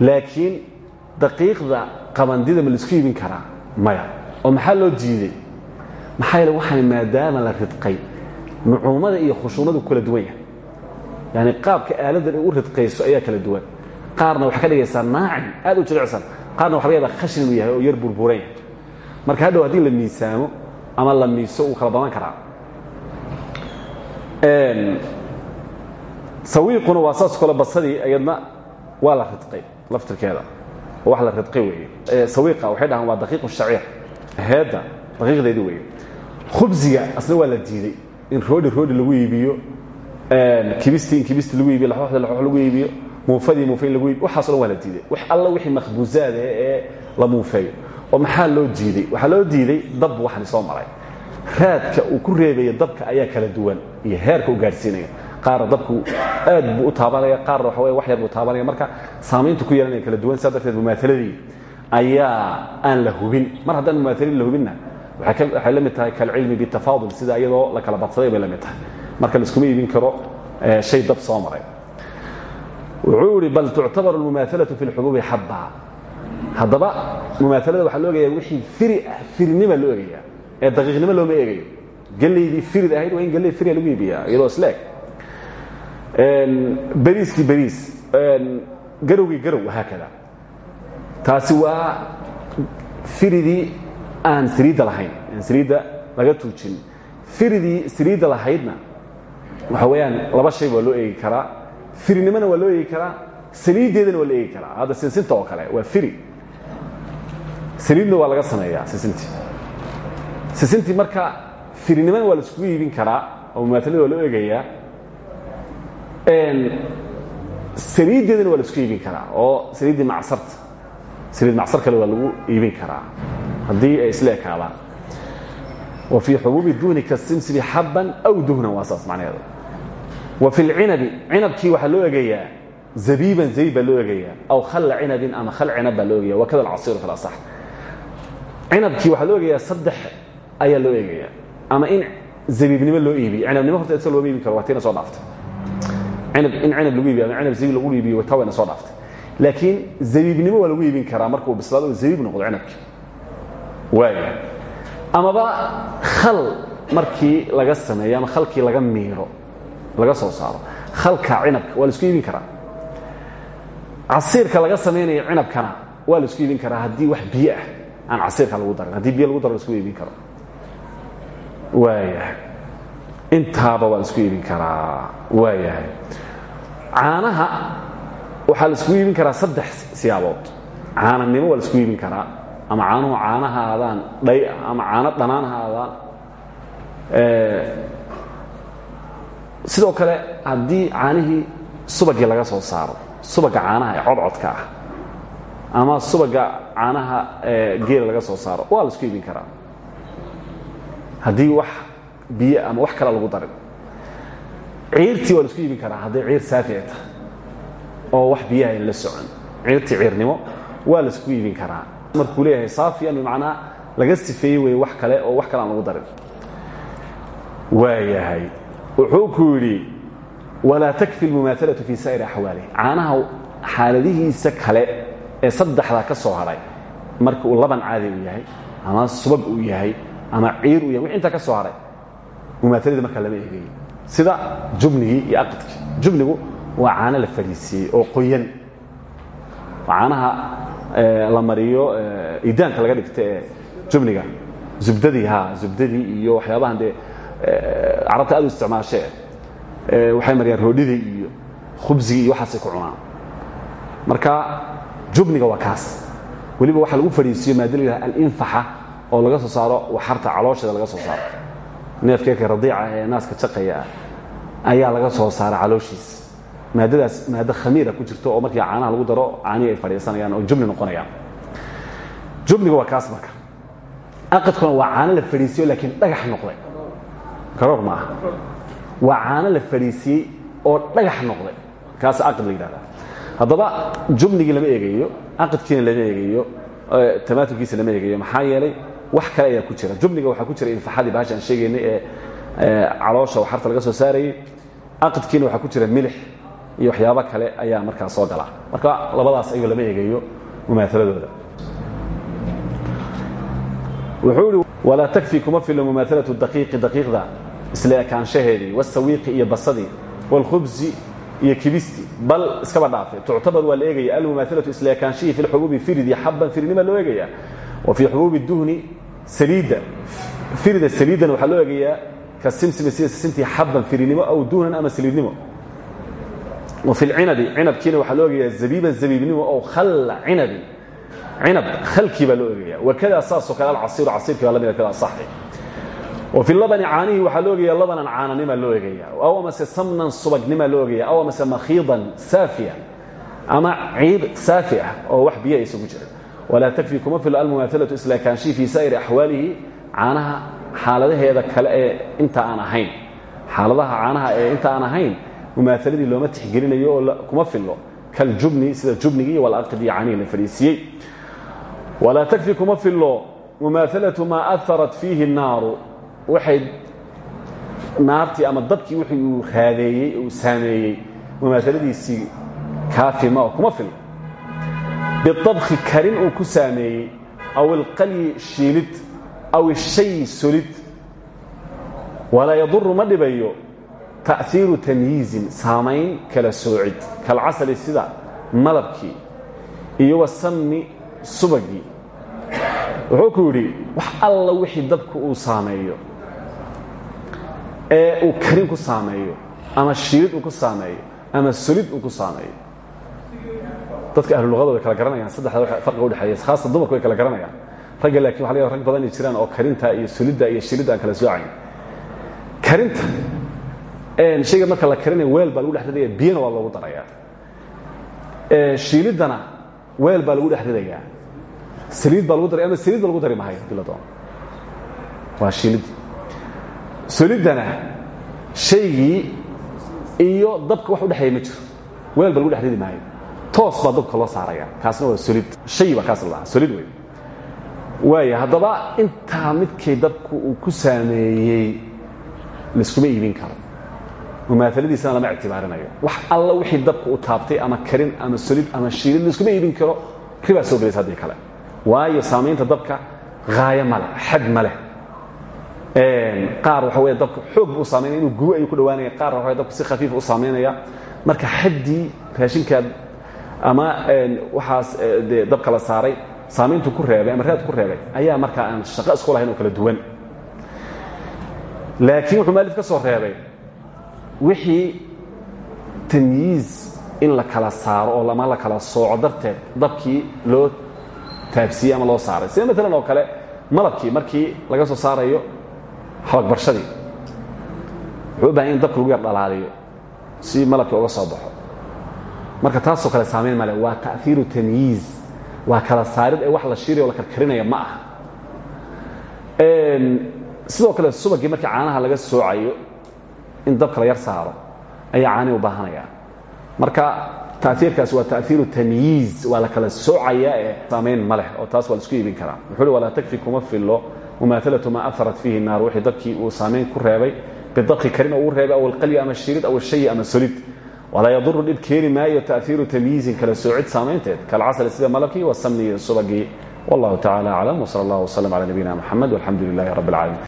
Laakiin daqiiqda qabandida ma la isku iibin karaa maya. Oo maxaa loo diiday maxaa yeele waxaan maadaama la ridqay nucuumada iyo khushuunadu kala duwan yahay. Yani qaabka aaladan ay u ridqayso ayaa kala duwan qaarna waxaa ka dhigaysaa naacim aad u jilicsan qaarna waxa laga yaaba khashin inuu yahay oo yar burburan yahay marka hadhow haddii la miisaamo ama la miiso wuu kala badan karaa. Sawiiquna waa saas kale basadii ayadna waa la ridqay laftirkeeda. Oo wax la ridqay weeye. Sawiiqa waxay dhahaan waa daqiiqu shaciir. Heedda daqiiqdeedii weeye. Khubsiga asna waa la diiday. In roodhi roodhi lagu iibiyo. Kibistii in kibisti lagu iibiyo laxooxda laxoox lagu iibiyo muufadii muufe in lagu dhan waa la diiday. Wax alla wixii makhbuusaad ee la muufeeyo oo maxaa loo diiday? Waxaa loo diiday dab waxani soo maray. Raadka uu ku reebaya dabka ayaa kala duwan iyo heerka u gaadhsiinaya qaarna dabku aad buu u taabanaya qaarna waxa wey wax yar buu taabanaya. Marka saamayntu ku yeelanaya kala duwan saa darteed mumaahaladii ayaa aan la hubin. Mar haddaan mumaahaladii la hubinna waxay la mid tahay kalcilmi bitafaadul sida iyadoo la kala badsaday bay la mid tahay. Marka laiskuma iibin karo shay dab soo maray wuxuu ihi bal tuctabaru almumaahalatu fi lxubuubi xabba. Haddaba mumaahalada waxaa loo eegaya wixii firi ah firinima loo eegaya ee daqiiqnimo looma eegayo. Gelaydii firid ahayd waa in gelley firiya lagu iibiyaa iyadoo isleeg beriiskii beriis garowgii garow haakada. Taasi waa firidii aan saliidda lahayn aan saliidda laga tuujin. Firidii saliidda lahaydna waxa weeyaan laba shay waa loo eegi karaa firinimona waa loo eegi karaa saliiddeedana waa la eegi karaa. Hadda sinsinta oo kale waa firi. Saliidna waa laga sameeyaa sinsintii sinsintii marka firinimona waa la iskugu iibin karaa oo mumaatalada waa loo eegayaa saliiddeedana waa la isku iibin karaa oo saliiddii macsarta saliid macsar kale waa lagu iibin karaa. Haddii ay isla ekaadaan. Wa fii xubuubi duhni kasimsibi xabban aw duhnan waa wa fi lcinabi cinabkii waxaa loo egayaa zabiiban zabiib baa loo egayaa aw khalla cinabin ama khal cinab baa loo egaya wa kada alcasiiru fi lasax cinabkii waxaa loo egayaa saddex ayaa loo egayaa ama in zabiibnimo loo iibiyo cinabnimo horta isa looma iibin karo waa tiina soo dhaaftay. Inab in cinab lagu iibiyo ama cinab zabiib lagu iibiyo taa wayna soo dhaaftay. Laakiin zabiibnimo waa lagu iibin karaa marka uu bislaado oo zabiib noqdo cinabkii. Waaya amaba khal markii laga sameeyo ama khalkii laga miiro laga soo saaro. Khalka cinabka waa la isku iibin karaa. Casiirka laga samaynayo cinabkana waa la isku iibin karaa haddii wax biyo ah aan casiirka lagu darin. Haddii biyo lagu daro la isku iibin karo. Waayahay. Intaaba waa la isku iibin karaa. Waayahay. Caanaha waxaa la isku iibin karaa saddex siyaabood. Caananimo waa la isku iibin karaa. Ama caanuhu caanaha aadaan dhay ah ama caano dhanaanaha aadaan sidoo kale haddii caanihii subagii laga soo saaro subaga caanaha ee codcodka ah ama subaga caanaha geela laga soo saaro waa la isku iibin karaa. Haddii wax biyo ama wax kale lagu darin ciirtii waa la isku iibin karaa hadday ciir saafi ay tahay oo wax biyaha ayn la socon. Ciirtii ciirnimo waa la isku iibin karaa. Markuu leeyahay saafiyan bimacnaa laga sifeeyey wey wax kale oo wax kale aan lagu darin. Waayahay wuxuu ku yidhi walaa takfi lmumaaalaةu fii saa'ir axwaalih caanaha xaaladihiisa kale ee saddexdaa ka soo hadhay marka uu laban caadi u yahay ama subag uu yahay ama ciir uu yahay wix intaa ka soo hadhay mumaaladii markaa lama eegayo sida jubnigii iyo aqidkii jubnigu waa caano la fadhiisiiyey oo qoyan. Caanaha la mariyo idaanka laga dhigta ee zubdadii ha zubdadii iyo waxyaabahan carabta aad u isticmaashee waxay mariyaan roodhidii iyo khubsigii iyo waxaasay ku cunaan. Marka jubniga waa kaas. Weliba waxaa lagu fadhiisiiyo maada la yidhaha alinfaxa oo laga soo saaro waxarta caloosheeda laga soo saaro. Neefkeeka radiica ah ee naaska jaqaya ah ayaa laga soo saara calooshiisa maadadaas maado khamiira ku jirto oo markii caanaha lagu daro caanihi ay fadhiisanayaan oo jubni noqonayaan. Jubniga waa kaas marka. Aqadkuna waa caano la fadhiisiyo laakiin dhagax noqday karoor ma aha waa caano la fadhiisiyey oo dhagax noqday. Kaas aqad la yidhahda haddaba jubnigii lama eegayo aqadkiina lama eegayo tamaatumkiisa lama eegayo maxaa yeelay wax kale ayaa ku jira. Jubniga waxaa ku jira infaxadii bahasha aan sheegaynay ee caloosha waxarta laga soo saarayey aqadkiina waxaa ku jira milix iyo waxyaabo kale ayaa markaa soo gala. Marka labadaas ayagoo lama eegayo mumaaladooda wuxuu ihi walaa takfi kuma filo mumaaalaةu daqiiqi daqiiqda isla ekaanshaheedii wasawiiqi iyo basadii wاlkhubsi iyo kibisti bal iskaba dhaafe tuctabar waa la eegaya almumaailatu isla ekaanshihi fi xubuubi firidi xaban firinima loo eegayaa wa fii xubuubi duhni saliida. Irida saliidan waxaa loo eegayaa ka simsimi sida simtii xaban aw duhnan ama saliidnimo. Wa fi lcinabi cinabkiina waxaa loo eegayaa zabiiban zabiibnimo ow khalla cinabi cinab khalkii baa loo eegaya. Wakada saasoo kale alcasiiru casiirkii baa la mid kala asaxi wafi labani caanihi waxaa lo ogaya labanan caananimaa loo egaya aw amase samnan subagnima loo ogaya aw amase makhiidan saafiya ama ciid saafi ah oo wax biyo isugu jira. Walaa takfi kuma fil almumaahalatu islaakaanshii fii saa'iri axwaalihi caanaha xaaladaheeda kale ee inta aan ahayn. Xaaladaha caanaha ee inta aan ahayn mumaahaladii looma tixgelinayo oo kuma fillo kaljubni sida jubnigii walaqid iyo caanihii la fadhiisiiyey walaa takfi kuma fillo mumaahalatu maa aharat fiihi naaru waxay naartii ama dabkii wixii uu raadeeyey uu saameeyey mumaasaladiisii kaafi ma oo kuma filo biطabki karin uu ku saameeyey aw ilqalyi shiilid aw ishay solid. Walaa yaduru ma dhibayo taأhiiru tamyiizin saamayn kala soocid. Kalcasali sida malabkii iyo wasamni subagii. Wuxuu ku yidhi wax alla wixii dabku uu saameeyo ee uu karin ku saameeyo ama shiilid uu ku saameeyo ama solid uu ku saameeyo. Dadka ahlu luqada way kala garanayaan saddexda farqiga udhexeeya khaasatan dumarku way kala garanayaan. Ragga laakiin waxa laga rag badan ay jiraan oo karinta iyo solidda iyo shiilidda aan kala soocayn karinta shayga marka la karinayo weel baa lagu dhex ridaya biyana waa loogu darayaa. Shiiliddana weel baa lagu dhex ridayaa. Saliid baa lagu daray ama saliid ba lagu dari mahayo haddii la doono? Waa shiiliddii soliddana shaygii iyo dabka wax udhexeeya ma jiro. Weel ba lagu dhex ridi maayo. Toos baa dabka loo saaraya. Kaasna waa solid. Shay baa kaas la dhahaa solid wey waaya haddaba intaa midkay dabku uu ku saameeyey laiskuma iibin karo. Mumaaaladiisana lama ictibaarinayo. Wax alla wixii dabka u taabtay ama karin ama solid ama shiilid laiskuma iibin karo. Ribaa soo gelaysa haddii kale. Waayo saamaynta dabka haayo ma xad ma qaar wey dabka xoog buu samaynaya inuu gubo ayuu ku dhawaanaya. Qaar waxa dabka si khafiif u samaynaya marka xaddii raashinkaad ama waxaas dee dabka la saaray saamayntu ku reebay ama raad ku reebay ayaa markaa aan shaqo isku lahayn oo kala duwan. Laakiin wuxuu maalif ka soo reebay wixii tamyiiz in la kala saaro oo lama la kala sooco darteed dabkii loo taabsiiyey ama loo saaray. Sida maalan oo kale malabkii markii laga soo saarayo xabagbarshadii wuxuu u baahan in dabka lagu yar dhalaaliyo si malabkii uga soo baxo. Marka taasoo kale saamayn male waa ta'iiru tamyiiz. Waa kala saarid ee wax la shiiraya o la karkarinaya ma aha. Sidoo kale subagii markii caanaha laga soocayo in dabka la yar saaro ayaa caanihi u baahanaya. Marka taiirkaas waa taiiru tamyiiz waa la kala soocaya ee saamayn ma leh oo taas waa la isku iibin karaa. Wuxuu walaa takfi kuma fillo mumaahalatu maa aharat fiihi naar wixii dabkii uu saamayn ku reebay bidabki karin uu reebay aw alqalyi ama shirid aw shayi ama solid walaa yaduru dhib keeni maayo taiiru tamyiizin kala soocid saamaynteed kalcasali sida malabkii wasamni iyo subagii wallahu tacala aclam wsal allah wslm cala nabiyina mxamed walxamdu lilahi rabb اlcaalamiin